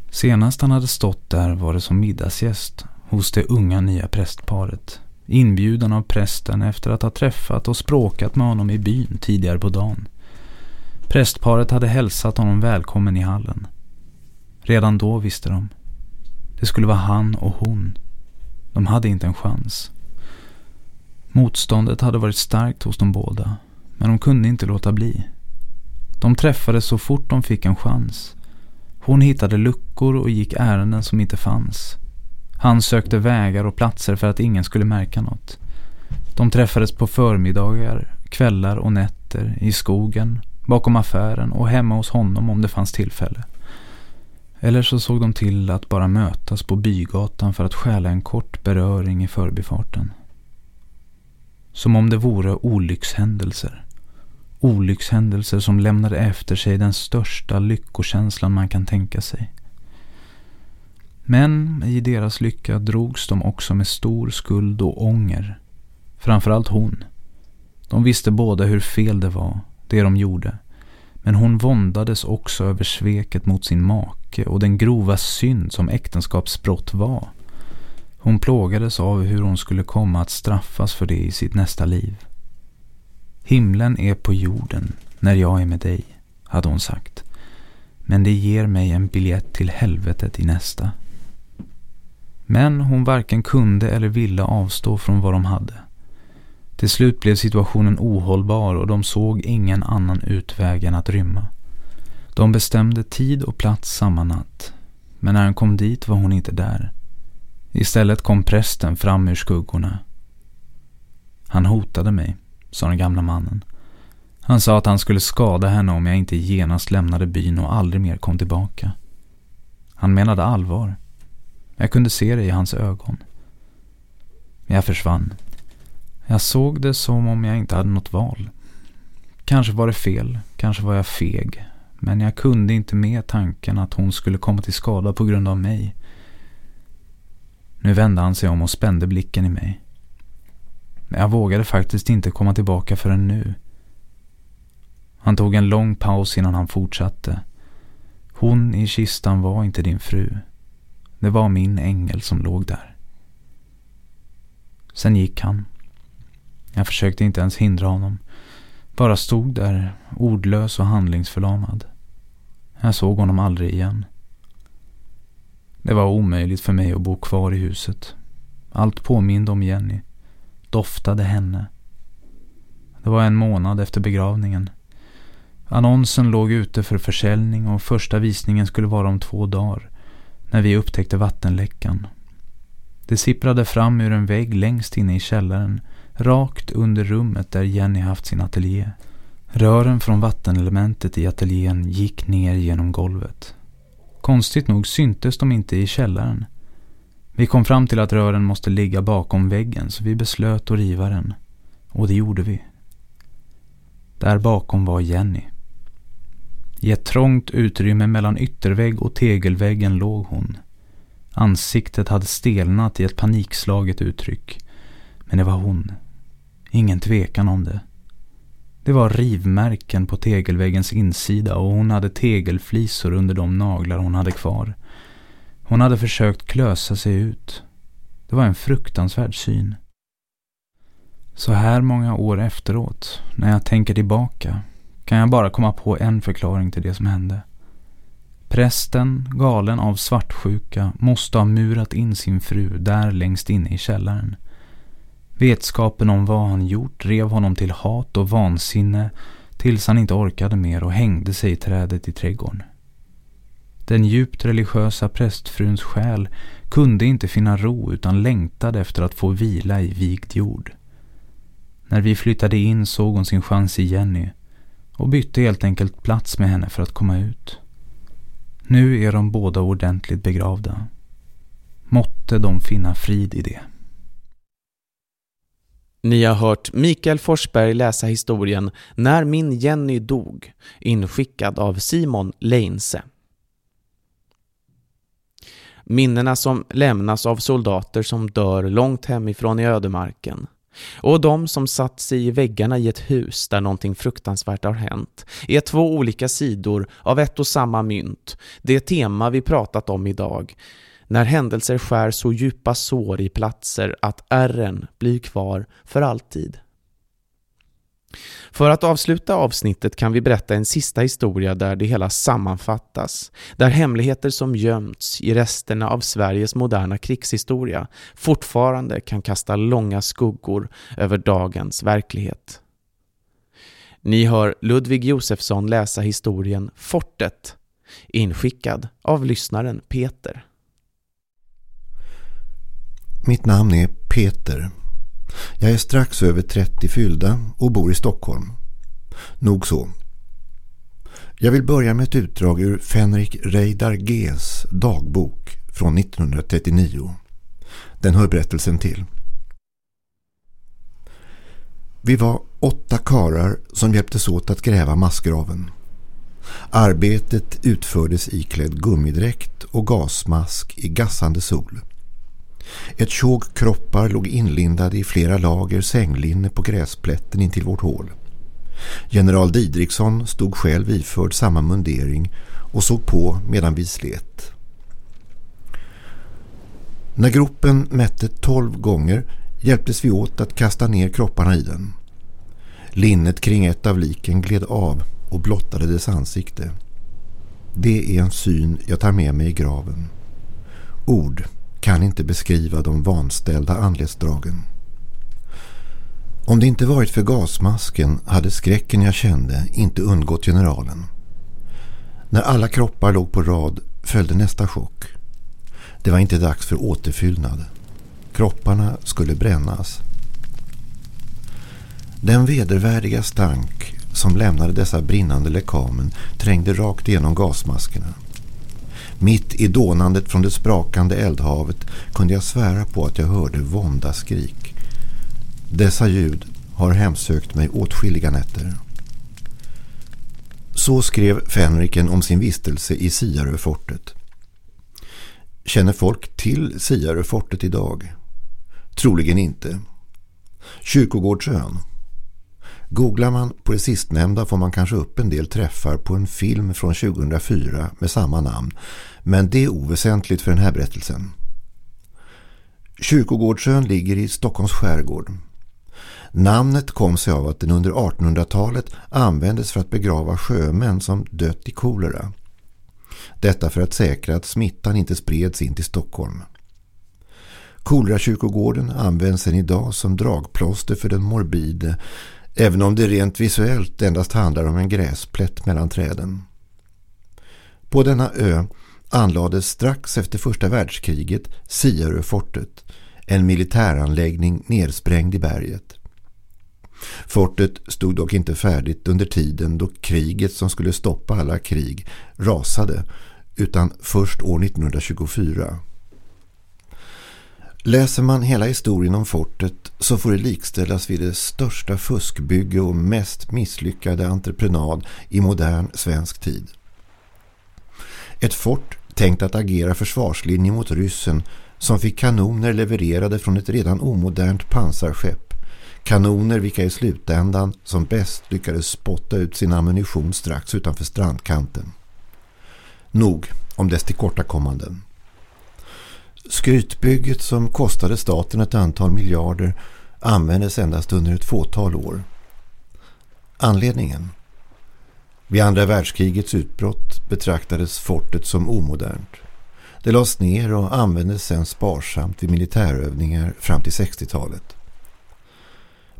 Senast han hade stått där var det som middagsgäst hos det unga nya prästparet. Inbjudan av prästen efter att ha träffat och språkat med honom i byn tidigare på dagen. Prästparet hade hälsat honom välkommen i hallen. Redan då visste de. Det skulle vara han och hon. De hade inte en chans. Motståndet hade varit starkt hos de båda, men de kunde inte låta bli. De träffades så fort de fick en chans. Hon hittade luckor och gick ärenden som inte fanns. Han sökte vägar och platser för att ingen skulle märka något. De träffades på förmiddagar, kvällar och nätter, i skogen, bakom affären och hemma hos honom om det fanns tillfälle. Eller så såg de till att bara mötas på bygatan för att stjäla en kort beröring i förbifarten. Som om det vore olyckshändelser. Olyckshändelser som lämnade efter sig den största lyckokänslan man kan tänka sig. Men i deras lycka drogs de också med stor skuld och ånger. Framförallt hon. De visste båda hur fel det var, det de gjorde. Men hon våndades också över sveket mot sin make och den grova synd som äktenskapsbrott var. Hon plågades av hur hon skulle komma att straffas för det i sitt nästa liv. Himlen är på jorden när jag är med dig, hade hon sagt. Men det ger mig en biljett till helvetet i nästa. Men hon varken kunde eller ville avstå från vad de hade. Till slut blev situationen ohållbar och de såg ingen annan utväg än att rymma. De bestämde tid och plats samma natt. Men när han kom dit var hon inte där. Istället kom prästen fram ur skuggorna. Han hotade mig, sa den gamla mannen. Han sa att han skulle skada henne om jag inte genast lämnade byn och aldrig mer kom tillbaka. Han menade allvar. Jag kunde se det i hans ögon. Jag försvann. Jag såg det som om jag inte hade något val. Kanske var det fel, kanske var jag feg. Men jag kunde inte med tanken att hon skulle komma till skada på grund av mig. Nu vände han sig om och spände blicken i mig. Men jag vågade faktiskt inte komma tillbaka förrän nu. Han tog en lång paus innan han fortsatte. Hon i kistan var inte din fru. Det var min ängel som låg där. Sen gick han. Jag försökte inte ens hindra honom. Bara stod där, ordlös och handlingsförlamad. Jag såg honom aldrig igen. Det var omöjligt för mig att bo kvar i huset. Allt påminde om Jenny. Doftade henne. Det var en månad efter begravningen. Annonsen låg ute för försäljning och första visningen skulle vara om två dagar när vi upptäckte vattenläckan. Det sipprade fram ur en vägg längst inne i källaren, rakt under rummet där Jenny haft sin ateljé. Rören från vattenelementet i ateljén gick ner genom golvet. Konstigt nog syntes de inte i källaren. Vi kom fram till att rören måste ligga bakom väggen så vi beslöt att riva den. Och det gjorde vi. Där bakom var Jenny. I ett trångt utrymme mellan yttervägg och tegelväggen låg hon. Ansiktet hade stelnat i ett panikslaget uttryck. Men det var hon. Ingen tvekan om det. Det var rivmärken på tegelväggens insida och hon hade tegelflisor under de naglar hon hade kvar. Hon hade försökt klösa sig ut. Det var en fruktansvärd syn. Så här många år efteråt, när jag tänker tillbaka, kan jag bara komma på en förklaring till det som hände. Prästen, galen av svartsjuka, måste ha murat in sin fru där längst inne i källaren. Vetskapen om vad han gjort rev honom till hat och vansinne tills han inte orkade mer och hängde sig i trädet i trädgården. Den djupt religiösa prästfruns själ kunde inte finna ro utan längtade efter att få vila i vigd jord. När vi flyttade in såg hon sin chans i Jenny och bytte helt enkelt plats med henne för att komma ut. Nu är de båda ordentligt begravda. Måtte de finna frid i det. Ni har hört Mikael Forsberg läsa historien När min Jenny dog, inskickad av Simon Leinse. Minnena som lämnas av soldater som dör långt hemifrån i ödemarken och de som satt sig i väggarna i ett hus där någonting fruktansvärt har hänt är två olika sidor av ett och samma mynt, det tema vi pratat om idag, när händelser skär så djupa sår i platser att ärren blir kvar för alltid. För att avsluta avsnittet kan vi berätta en sista historia där det hela sammanfattas, där hemligheter som gömts i resterna av Sveriges moderna krigshistoria fortfarande kan kasta långa skuggor över dagens verklighet. Ni hör Ludvig Josefsson läsa historien Fortet, inskickad av lyssnaren Peter. Mitt namn är Peter. Jag är strax över 30 fyllda och bor i Stockholm. Nog så. Jag vill börja med ett utdrag ur Fenrik Reidar Gs dagbok från 1939. Den hör berättelsen till. Vi var åtta karar som hjälptes åt att gräva massgraven. Arbetet utfördes iklädd gummidräkt och gasmask i gassande sol. Ett tjog kroppar låg inlindade i flera lager sänglinne på gräsplätten intill vårt hål. General Didriksson stod själv iförd samma mundering och såg på medan vi slet. När gropen mätte tolv gånger hjälptes vi åt att kasta ner kropparna i den. Linnet kring ett av liken gled av och blottade dess ansikte. Det är en syn jag tar med mig i graven. Ord kan inte beskriva de vanställda anletsdragen. Om det inte varit för gasmasken hade skräcken jag kände inte undgått generalen. När alla kroppar låg på rad följde nästa chock. Det var inte dags för återfyllnad. Kropparna skulle brännas. Den vedervärdiga stank som lämnade dessa brinnande lekamen trängde rakt igenom gasmaskerna. Mitt i dånandet från det sprakande eldhavet kunde jag svära på att jag hörde våndaskrik. Dessa ljud har hemsökt mig åtskilliga nätter. Så skrev Fenriken om sin vistelse i Siaröfortet. Känner folk till Siaröfortet idag? Troligen inte. Kyrkogårdsön Googlar man på det sistnämnda får man kanske upp en del träffar på en film från 2004 med samma namn. Men det är oväsentligt för den här berättelsen. Kyrkogårdsön ligger i Stockholms skärgård. Namnet kom sig av att den under 1800-talet användes för att begrava sjömän som dött i kolera. Detta för att säkra att smittan inte spreds in till Stockholm. Kolerakyrkogården används än idag som dragplåster för den morbide även om det rent visuellt endast handlar om en gräsplätt mellan träden. På denna ö anlades strax efter första världskriget Siaröfortet, en militäranläggning nedsprängd i berget. Fortet stod dock inte färdigt under tiden då kriget som skulle stoppa alla krig rasade utan först år 1924. Läser man hela historien om fortet så får det likställas vid det största fuskbygge och mest misslyckade entreprenad i modern svensk tid. Ett fort tänkt att agera försvarslinje mot ryssen som fick kanoner levererade från ett redan omodernt pansarskepp. Kanoner vilka i slutändan som bäst lyckades spotta ut sin ammunition strax utanför strandkanten. Nog om dess tillkortakommanden. Skrytbygget som kostade staten ett antal miljarder användes endast under ett fåtal år. Anledningen? Vid andra världskrigets utbrott betraktades fortet som omodernt. Det lades ner och användes sedan sparsamt vid militärövningar fram till 60-talet.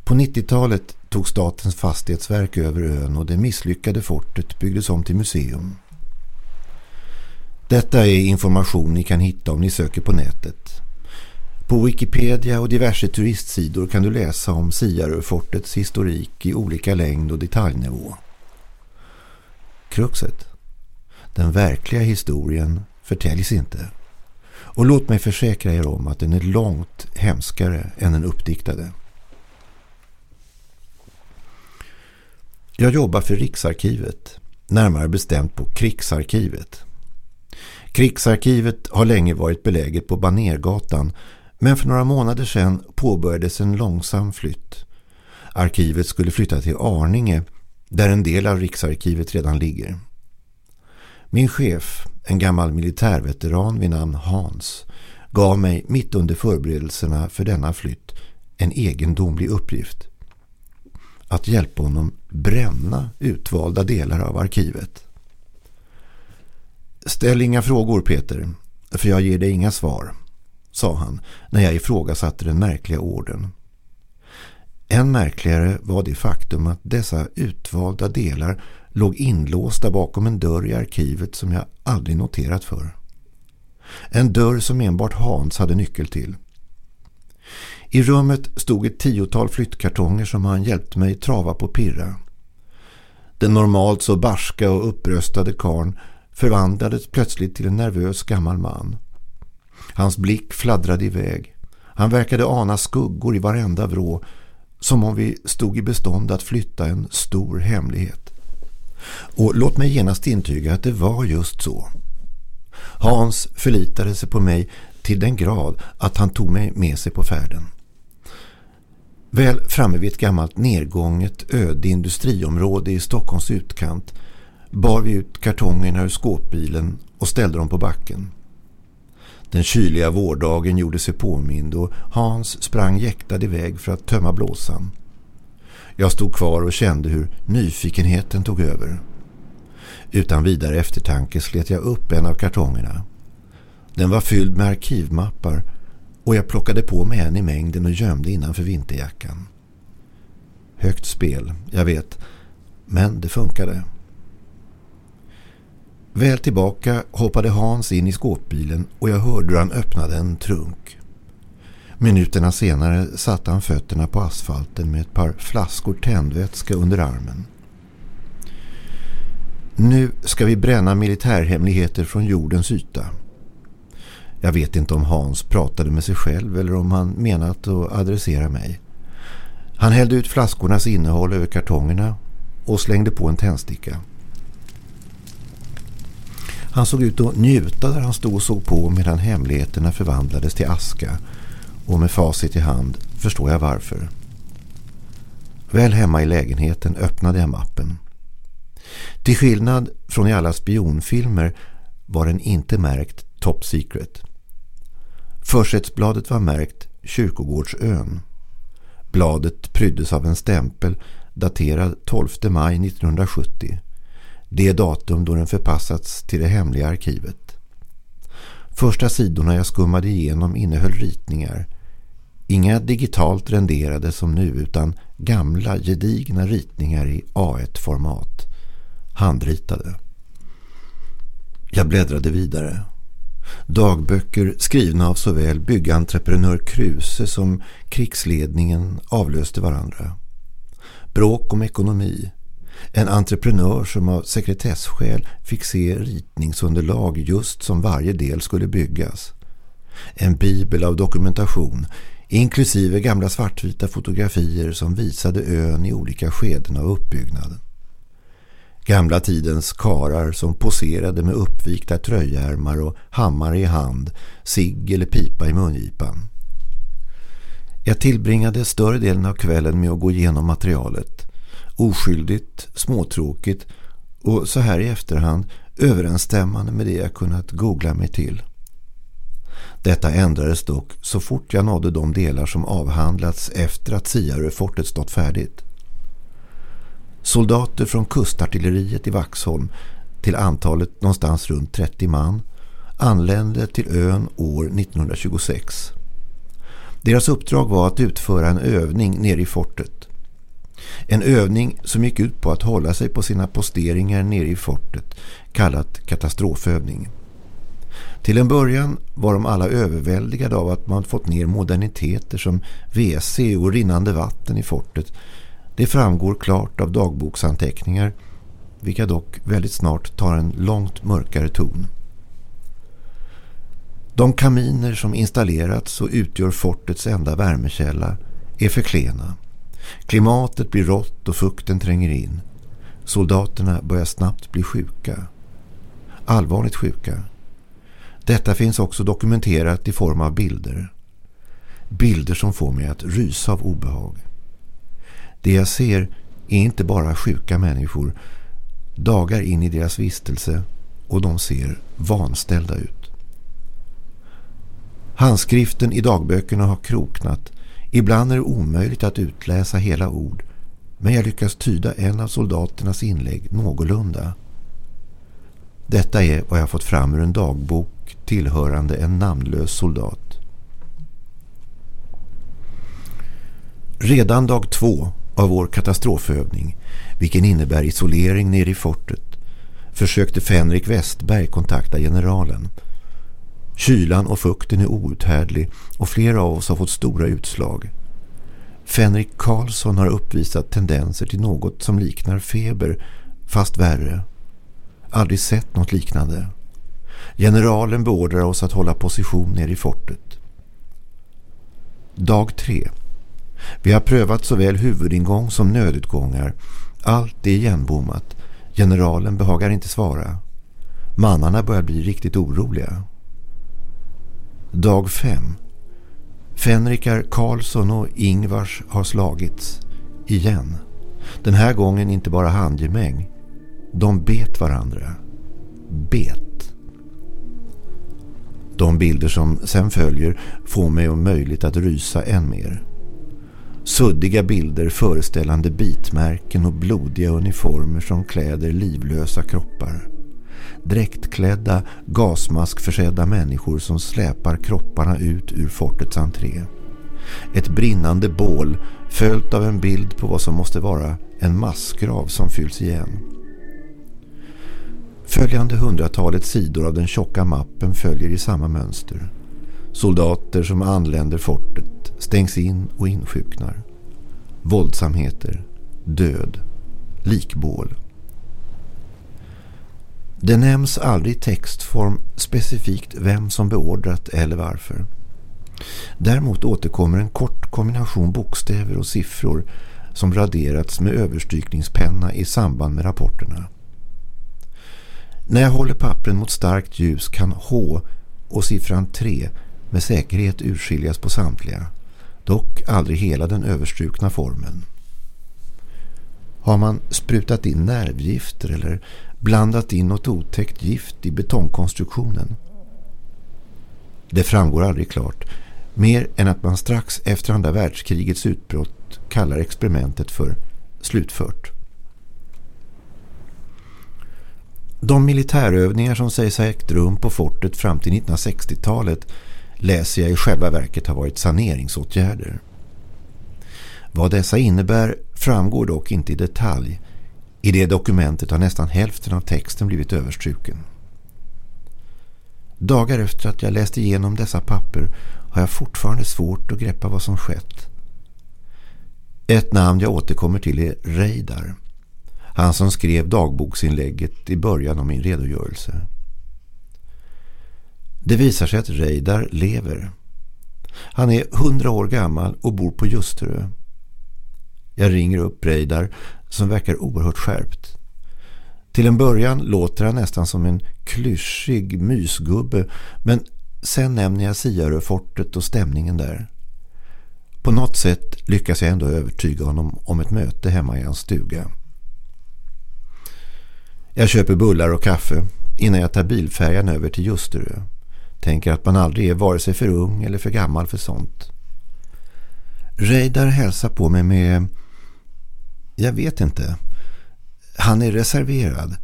På 90-talet tog statens fastighetsverk över ön och det misslyckade fortet byggdes om till museum. Detta är information ni kan hitta om ni söker på nätet. På Wikipedia och diverse turistsidor kan du läsa om Siaröfortets historik i olika längd och detaljnivå. Kruxet. Den verkliga historien förtäljs inte. Och låt mig försäkra er om att den är långt hemskare än den uppdiktade. Jag jobbar för Riksarkivet, närmare bestämt på Krigsarkivet. Krigsarkivet har länge varit beläget på Banergatan men för några månader sedan påbörjades en långsam flytt. Arkivet skulle flytta till Arninge där en del av Riksarkivet redan ligger. Min chef, en gammal militärveteran vid namn Hans, gav mig mitt under förberedelserna för denna flytt en egendomlig uppgift. Att hjälpa honom bränna utvalda delar av arkivet. Ställ inga frågor Peter, för jag ger dig inga svar, sa han när jag ifrågasatte den märkliga orden. Än märkligare var det faktum att dessa utvalda delar låg inlåsta bakom en dörr i arkivet som jag aldrig noterat för. En dörr som enbart Hans hade nyckel till. I rummet stod ett tiotal flyttkartonger som han hjälpte mig trava på pirra. Den normalt så barska och uppröstade karn förvandlades plötsligt till en nervös gammal man. Hans blick fladdrade iväg. Han verkade ana skuggor i varenda vrå som om vi stod i bestånd att flytta en stor hemlighet. Och låt mig genast intyga att det var just så. Hans förlitade sig på mig till den grad att han tog mig med sig på färden. Väl framme vid ett gammalt nedgånget öde industriområde i Stockholms utkant bar vi ut kartongerna ur skåpbilen och ställde dem på backen. Den kyliga vårdagen gjorde sig påmind och Hans sprang jäktad iväg för att tömma blåsan. Jag stod kvar och kände hur nyfikenheten tog över. Utan vidare eftertanke slet jag upp en av kartongerna. Den var fylld med arkivmappar och jag plockade på mig en i mängden och gömde innanför vinterjackan. Högt spel, jag vet, men det funkade. Väl tillbaka hoppade Hans in i skåpbilen och jag hörde hur han öppnade en trunk. Minuterna senare satte han fötterna på asfalten med ett par flaskor tändvätska under armen. Nu ska vi bränna militärhemligheter från jordens yta. Jag vet inte om Hans pratade med sig själv eller om han menat att adressera mig. Han hällde ut flaskornas innehåll över kartongerna och slängde på en tändsticka. Han såg ut att njuta där han stod och såg på medan hemligheterna förvandlades till aska och med facit i hand förstår jag varför. Väl hemma i lägenheten öppnade jag mappen. Till skillnad från i alla spionfilmer var den inte märkt Top Secret. Försättsbladet var märkt Kyrkogårdsön. Bladet pryddes av en stämpel daterad 12 maj 1970. Det datum då den förpassats till det hemliga arkivet. Första sidorna jag skummade igenom innehöll ritningar. Inga digitalt renderade som nu utan gamla gedigna ritningar i A1-format. Handritade. Jag bläddrade vidare. Dagböcker skrivna av såväl byggentreprenör Kruse som krigsledningen avlöste varandra. Bråk om ekonomi. En entreprenör som av sekretessskäl fick se ritningsunderlag just som varje del skulle byggas. En bibel av dokumentation inklusive gamla svartvita fotografier som visade ön i olika skeden av uppbyggnaden. Gamla tidens karar som poserade med uppvikta tröjärmar och hammare i hand, sig eller pipa i mungipan. Jag tillbringade större delen av kvällen med att gå igenom materialet. Oskyldigt, småtråkigt och så här i efterhand överensstämmande med det jag kunnat googla mig till. Detta ändrades dock så fort jag nådde de delar som avhandlats efter att Siaröfortet stått färdigt. Soldater från kustartilleriet i Vaxholm till antalet någonstans runt 30 man anlände till ön år 1926. Deras uppdrag var att utföra en övning nere i fortet. En övning som gick ut på att hålla sig på sina posteringar nere i fortet kallat katastrofövning. Till en början var de alla överväldigade av att man fått ner moderniteter som WC och rinnande vatten i fortet det framgår klart av dagboksanteckningar, vilka dock väldigt snart tar en långt mörkare ton. De kaminer som installerats och utgör fortets enda värmekälla är för klena. Klimatet blir rått och fukten tränger in. Soldaterna börjar snabbt bli sjuka. Allvarligt sjuka. Detta finns också dokumenterat i form av bilder. Bilder som får mig att rysa av obehag. Det jag ser är inte bara sjuka människor dagar in i deras vistelse och de ser vanställda ut. Handskriften i dagböckerna har kroknat. Ibland är det omöjligt att utläsa hela ord men jag lyckas tyda en av soldaternas inlägg någorlunda. Detta är vad jag fått fram ur en dagbok tillhörande en namnlös soldat. Redan dag två av vår katastrofövning, vilken innebär isolering nere i fortet, försökte Fenrik Westberg kontakta generalen. Kylan och fukten är outhärdlig och flera av oss har fått stora utslag. Fenrik Karlsson har uppvisat tendenser till något som liknar feber, fast värre. Aldrig sett något liknande. Generalen beordrar oss att hålla position nere i fortet. Dag tre. Vi har prövat såväl huvudingång som nödutgångar. Allt är igenbommat. Generalen behagar inte svara. Mannarna börjar bli riktigt oroliga. Dag 5. Fenrikar Karlsson och Ingvars har slagits. Igen. Den här gången inte bara handgemäng. De bet varandra. Bet. De bilder som sen följer får mig om möjligt att rysa än mer. Suddiga bilder föreställande bitmärken och blodiga uniformer som kläder livlösa kroppar. Dräktklädda, gasmaskförsedda människor som släpar kropparna ut ur fortets entré. Ett brinnande bål följt av en bild på vad som måste vara en massgrav som fylls igen. Följande hundratalet sidor av den tjocka mappen följer i samma mönster. Soldater som anländer fortet stängs in och insjuknar. Våldsamheter, död, likbål. Det nämns aldrig i textform specifikt vem som beordrat eller varför. Däremot återkommer en kort kombination bokstäver och siffror som raderats med överstrykningspenna i samband med rapporterna. När jag håller pappren mot starkt ljus kan H och siffran 3 med säkerhet urskiljas på samtliga, dock aldrig hela den överstrukna formen. Har man sprutat in nervgifter eller blandat in något otäckt gift i betongkonstruktionen? Det framgår aldrig klart, mer än att man strax efter andra världskrigets utbrott kallar experimentet för slutfört. De militärövningar som sägs ha ägt rum på fortet fram till 1960-talet läser jag i själva verket har varit saneringsåtgärder. Vad dessa innebär framgår dock inte i detalj. I det dokumentet har nästan hälften av texten blivit överstruken. Dagar efter att jag läste igenom dessa papper har jag fortfarande svårt att greppa vad som skett. Ett namn jag återkommer till är Reidar. Han som skrev dagboksinlägget i början av min redogörelse. Det visar sig att Reidar lever. Han är hundra år gammal och bor på Justerö. Jag ringer upp Reidar som verkar oerhört skärpt. Till en början låter han nästan som en klyschig mysgubbe men sen nämner jag Siaröfortet och stämningen där. På något sätt lyckas jag ändå övertyga honom om ett möte hemma i hans stuga. Jag köper bullar och kaffe innan jag tar bilfärjan över till Justerö. Tänker att man aldrig är vare sig för ung eller för gammal för sånt. Reidar hälsar på mig med... Jag vet inte. Han är reserverad.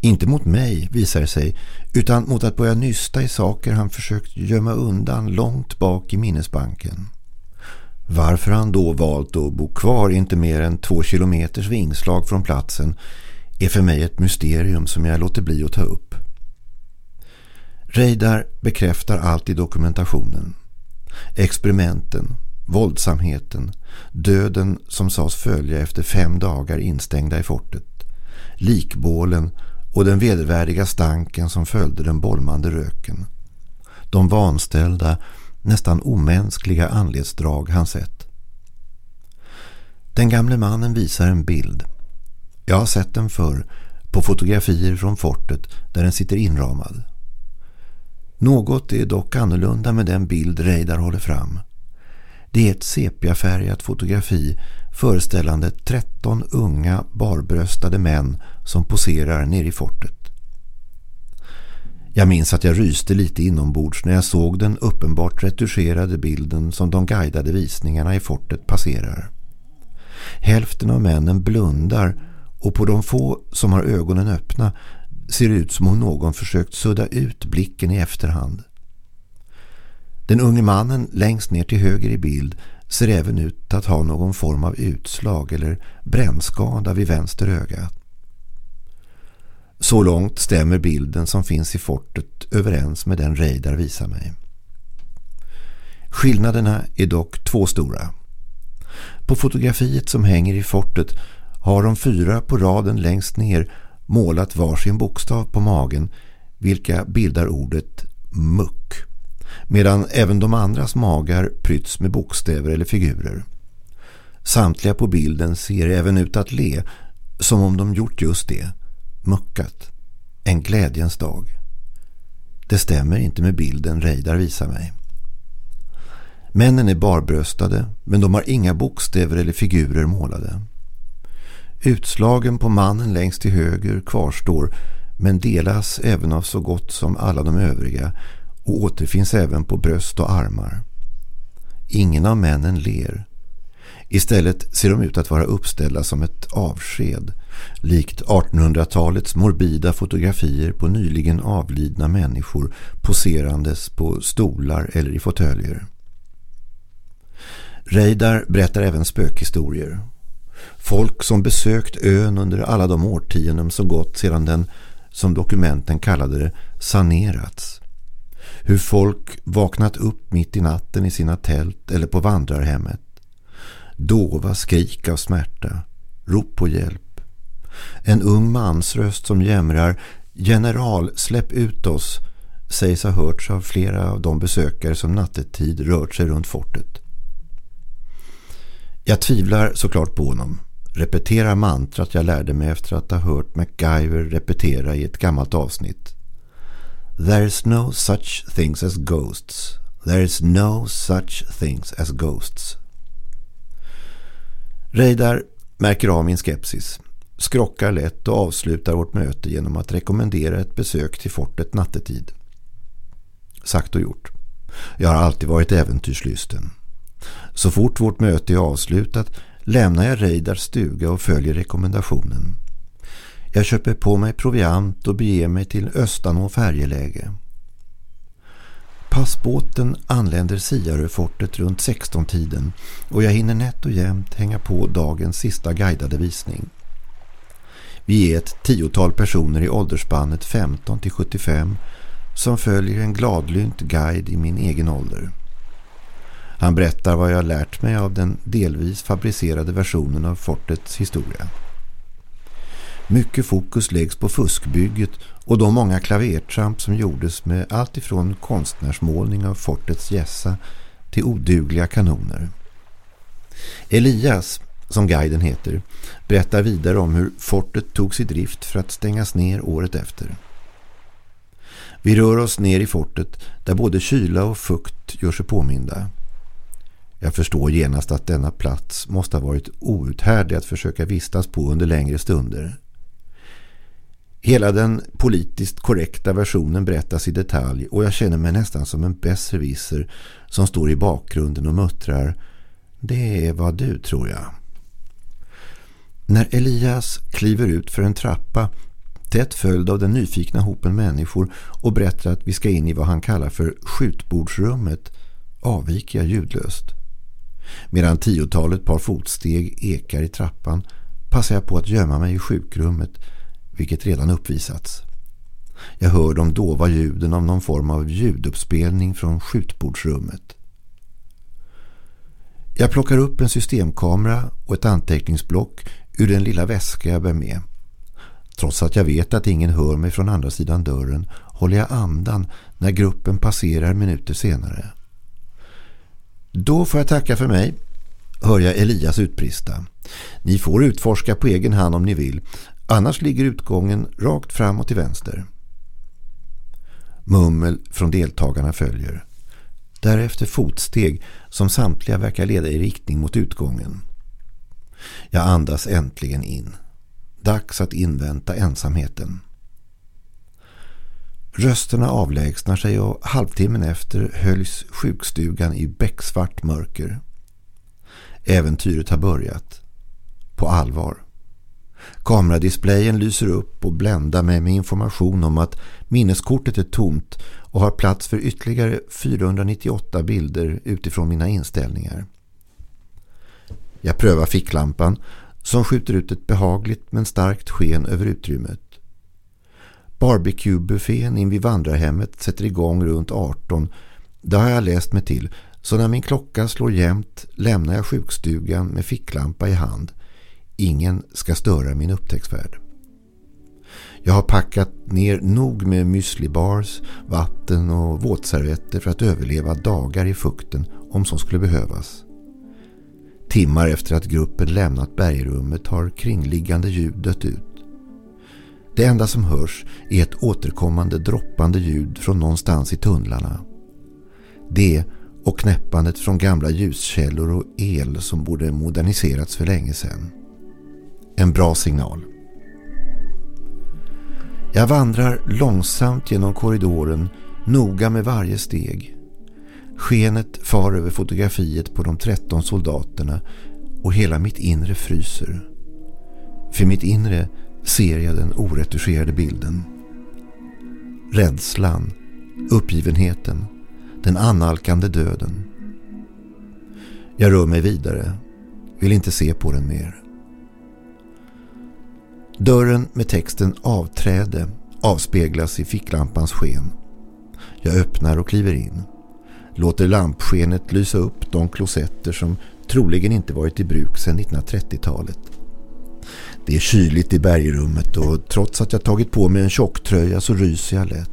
Inte mot mig, visar det sig, utan mot att börja nysta i saker han försökt gömma undan långt bak i minnesbanken. Varför han då valt att bo kvar inte mer än två kilometers vingslag från platsen är för mig ett mysterium som jag låter bli att ta upp. Reidar bekräftar allt i dokumentationen. Experimenten, våldsamheten, döden som sades följa efter fem dagar instängda i fortet, likbålen och den vedervärdiga stanken som följde den bolmande röken. De vanställda, nästan omänskliga anledsdrag han sett. Den gamle mannen visar en bild jag har sett den förr på fotografier från fortet där den sitter inramad. Något är dock annorlunda med den bild Reidar håller fram. Det är ett sepiafärgat fotografi föreställande 13 unga barbröstade män som poserar nere i fortet. Jag minns att jag ryste lite inombords när jag såg den uppenbart retuscherade bilden som de guidade visningarna i fortet passerar. Hälften av männen blundar och på de få som har ögonen öppna ser det ut som om någon försökt sudda ut blicken i efterhand. Den unge mannen längst ner till höger i bild ser även ut att ha någon form av utslag eller brännskada vid vänster öga. Så långt stämmer bilden som finns i fortet överens med den Reidar visar mig. Skillnaderna är dock två stora. På fotografiet som hänger i fortet har de fyra på raden längst ner målat varsin bokstav på magen vilka bildar ordet muck. Medan även de andras magar prytts med bokstäver eller figurer. Samtliga på bilden ser även ut att le som om de gjort just det. Muckat. En glädjens dag. Det stämmer inte med bilden Reidar visar mig. Männen är barbröstade men de har inga bokstäver eller figurer målade. Utslagen på mannen längst till höger kvarstår men delas även av så gott som alla de övriga och återfinns även på bröst och armar. Ingen av männen ler. Istället ser de ut att vara uppställda som ett avsked, likt 1800-talets morbida fotografier på nyligen avlidna människor poserandes på stolar eller i fåtöljer. Reidar berättar även spökhistorier Folk som besökt ön under alla de årtionden som gått sedan den, som dokumenten kallade det, sanerats. Hur folk vaknat upp mitt i natten i sina tält eller på vandrarhemmet. Dova skrik av smärta, rop på hjälp. En ung mans röst som jämrar General, släpp ut oss sägs ha hörts av flera av de besökare som nattetid rört sig runt fortet. Jag tvivlar såklart på honom. Repeterar mantrat jag lärde mig efter att ha hört MacGyver repetera i ett gammalt avsnitt. There's no such things as ghosts. There's no such things as ghosts. Reidar märker av min skepsis. Skrockar lätt och avslutar vårt möte genom att rekommendera ett besök till fortet nattetid. Sagt och gjort. Jag har alltid varit äventyrslysten. Så fort vårt möte är avslutat lämnar jag Reidars stuga och följer rekommendationen. Jag köper på mig proviant och beger mig till Östanå färjeläge. Passbåten anländer Siaröfortet runt 16-tiden och jag hinner nätt och jämnt hänga på dagens sista guidade visning. Vi är ett tiotal personer i åldersspannet 15 till 75 som följer en gladlynt guide i min egen ålder. Han berättar vad jag lärt mig av den delvis fabricerade versionen av fortets historia. Mycket fokus läggs på fuskbygget och de många klavertramp som gjordes med allt ifrån konstnärsmålning av fortets gässa till odugliga kanoner. Elias, som guiden heter, berättar vidare om hur fortet togs i drift för att stängas ner året efter. Vi rör oss ner i fortet där både kyla och fukt gör sig påminda. Jag förstår genast att denna plats måste ha varit outhärdlig att försöka vistas på under längre stunder. Hela den politiskt korrekta versionen berättas i detalj och jag känner mig nästan som en besserwisser som står i bakgrunden och muttrar Det är vad du tror jag. När Elias kliver ut för en trappa tätt följd av den nyfikna hopen människor och berättar att vi ska in i vad han kallar för skjutbordsrummet avviker jag ljudlöst. Medan tiotalet par fotsteg ekar i trappan passar jag på att gömma mig i sjukrummet vilket redan uppvisats. Jag hör de dova ljuden av någon form av ljuduppspelning från skjutbordsrummet. Jag plockar upp en systemkamera och ett anteckningsblock ur den lilla väska jag bär med. Trots att jag vet att ingen hör mig från andra sidan dörren håller jag andan när gruppen passerar minuter senare. Då får jag tacka för mig, hör jag Elias utbrista. Ni får utforska på egen hand om ni vill. Annars ligger utgången rakt fram och till vänster. Mummel från deltagarna följer. Därefter fotsteg som samtliga verkar leda i riktning mot utgången. Jag andas äntligen in. Dags att invänta ensamheten. Rösterna avlägsnar sig och halvtimmen efter höljs sjukstugan i becksvart mörker. Äventyret har börjat. På allvar. Kameradisplayen lyser upp och bländar mig med information om att minneskortet är tomt och har plats för ytterligare 498 bilder utifrån mina inställningar. Jag prövar ficklampan som skjuter ut ett behagligt men starkt sken över utrymmet. Barbecue-buffén in vid vandrarhemmet sätter igång runt 18. Det har jag läst mig till så när min klocka slår jämnt lämnar jag sjukstugan med ficklampa i hand. Ingen ska störa min upptäcktsfärd. Jag har packat ner nog med müslibars, vatten och våtservetter för att överleva dagar i fukten om så skulle behövas. Timmar efter att gruppen lämnat bergrummet har kringliggande ljud dött ut. Det enda som hörs är ett återkommande droppande ljud från någonstans i tunnlarna. Det och knäppandet från gamla ljuskällor och el som borde moderniserats för länge sedan. En bra signal. Jag vandrar långsamt genom korridoren, noga med varje steg. Skenet far över fotografiet på de tretton soldaterna och hela mitt inre fryser. För mitt inre ser jag den oretuscherade bilden. Rädslan, uppgivenheten, den annalkande döden. Jag rör mig vidare, vill inte se på den mer. Dörren med texten avträde avspeglas i ficklampans sken. Jag öppnar och kliver in. Låter lampskenet lysa upp de klosetter som troligen inte varit i bruk sedan 1930-talet. Det är kyligt i bergrummet och trots att jag tagit på mig en tjocktröja så ryser jag lätt.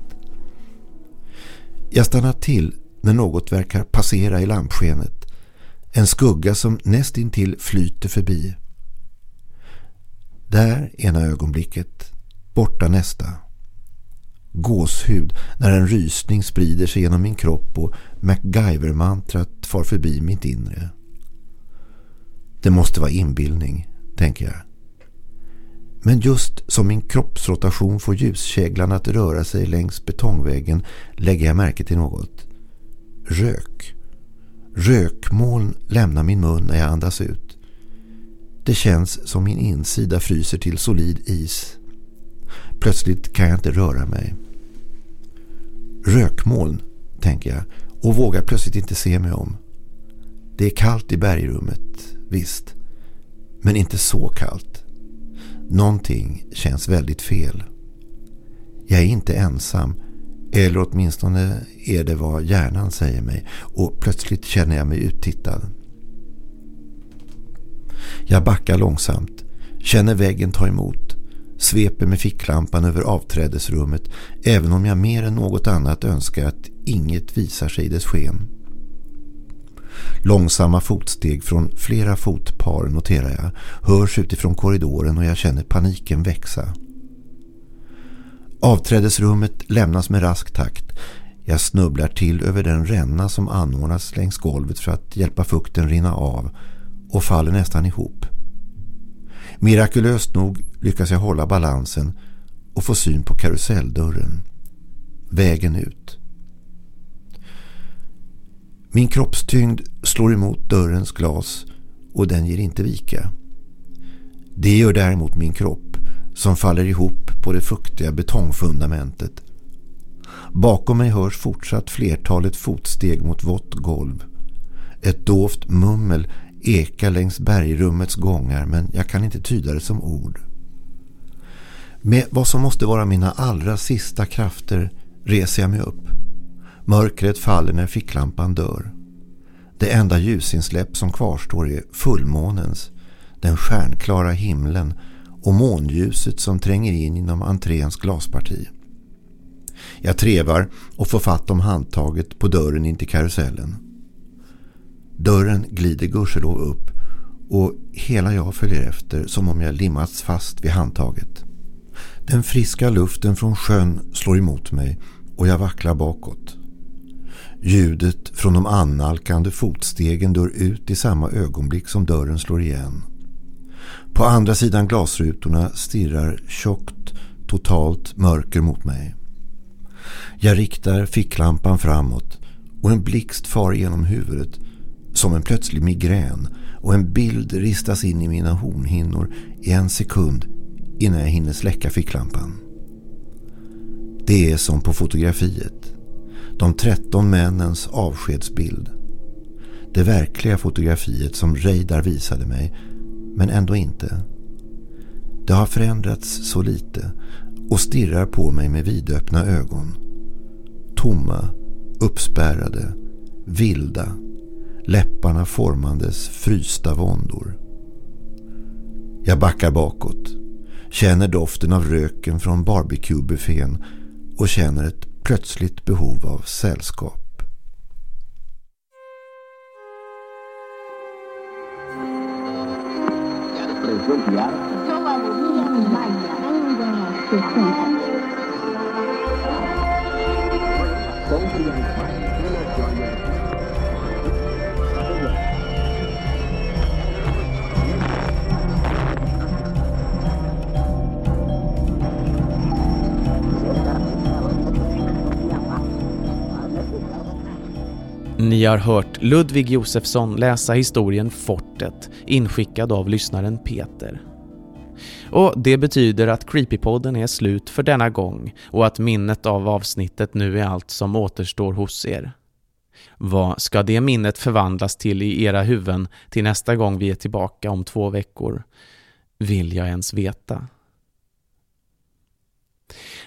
Jag stannar till när något verkar passera i lampskenet. En skugga som nästintill flyter förbi. Där ena ögonblicket, borta nästa. Gåshud när en rysning sprider sig genom min kropp och MacGyver-mantrat far förbi mitt inre. Det måste vara inbildning, tänker jag. Men just som min kroppsrotation får ljuskäglan att röra sig längs betongväggen lägger jag märke till något. Rök. Rökmoln lämnar min mun när jag andas ut. Det känns som min insida fryser till solid is. Plötsligt kan jag inte röra mig. Rökmoln, tänker jag och vågar plötsligt inte se mig om. Det är kallt i bergrummet, visst. Men inte så kallt. Någonting känns väldigt fel. Jag är inte ensam, eller åtminstone är det vad hjärnan säger mig och plötsligt känner jag mig uttittad. Jag backar långsamt, känner väggen ta emot, sveper med ficklampan över avträdesrummet även om jag mer än något annat önskar att inget visar sig i dess sken. Långsamma fotsteg från flera fotpar noterar jag, hörs utifrån korridoren och jag känner paniken växa. Avträdesrummet lämnas med rask takt. Jag snubblar till över den ränna som anordnas längs golvet för att hjälpa fukten rinna av och faller nästan ihop. Mirakulöst nog lyckas jag hålla balansen och få syn på karuselldörren. Vägen ut. Min kroppstyngd slår emot dörrens glas och den ger inte vika. Det gör däremot min kropp som faller ihop på det fuktiga betongfundamentet. Bakom mig hörs fortsatt flertalet fotsteg mot vått golv. Ett dovt mummel ekar längs bergrummets gångar men jag kan inte tyda det som ord. Med vad som måste vara mina allra sista krafter reser jag mig upp. Mörkret faller när ficklampan dör. Det enda ljusinsläpp som kvarstår är fullmånens, den stjärnklara himlen och månljuset som tränger in genom entréns glasparti. Jag trevar och får fatt om handtaget på dörren in till karusellen. Dörren glider gudskelov upp och hela jag följer efter som om jag limmats fast vid handtaget. Den friska luften från sjön slår emot mig och jag vacklar bakåt. Ljudet från de annalkande fotstegen dör ut i samma ögonblick som dörren slår igen. På andra sidan glasrutorna stirrar tjockt, totalt mörker mot mig. Jag riktar ficklampan framåt och en blixt far genom huvudet som en plötslig migrän och en bild ristas in i mina hornhinnor i en sekund innan jag hinner släcka ficklampan. Det är som på fotografiet. De tretton männens avskedsbild. Det verkliga fotografiet som Reidar visade mig men ändå inte. Det har förändrats så lite och stirrar på mig med vidöppna ögon. Tomma, uppspärrade, vilda, läpparna formandes frysta våndor. Jag backar bakåt, känner doften av röken från barbecuebuffén och känner ett plötsligt behov av sällskap. Ni har hört Ludvig Josefsson läsa historien Fortet, inskickad av lyssnaren Peter. Och det betyder att Creepypodden är slut för denna gång och att minnet av avsnittet nu är allt som återstår hos er. Vad ska det minnet förvandlas till i era huvuden till nästa gång vi är tillbaka om två veckor? Vill jag ens veta?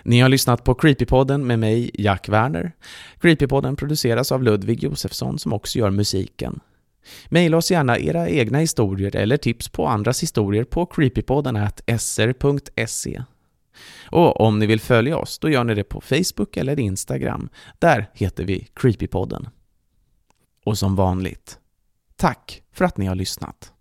Ni har lyssnat på Creepypodden med mig, Jack Werner. Creepypodden produceras av Ludvig Josefsson som också gör musiken. Maila oss gärna era egna historier eller tips på andras historier på creepypodden sr.se. Och om ni vill följa oss, då gör ni det på Facebook eller Instagram. Där heter vi Creepypodden. Och som vanligt, tack för att ni har lyssnat.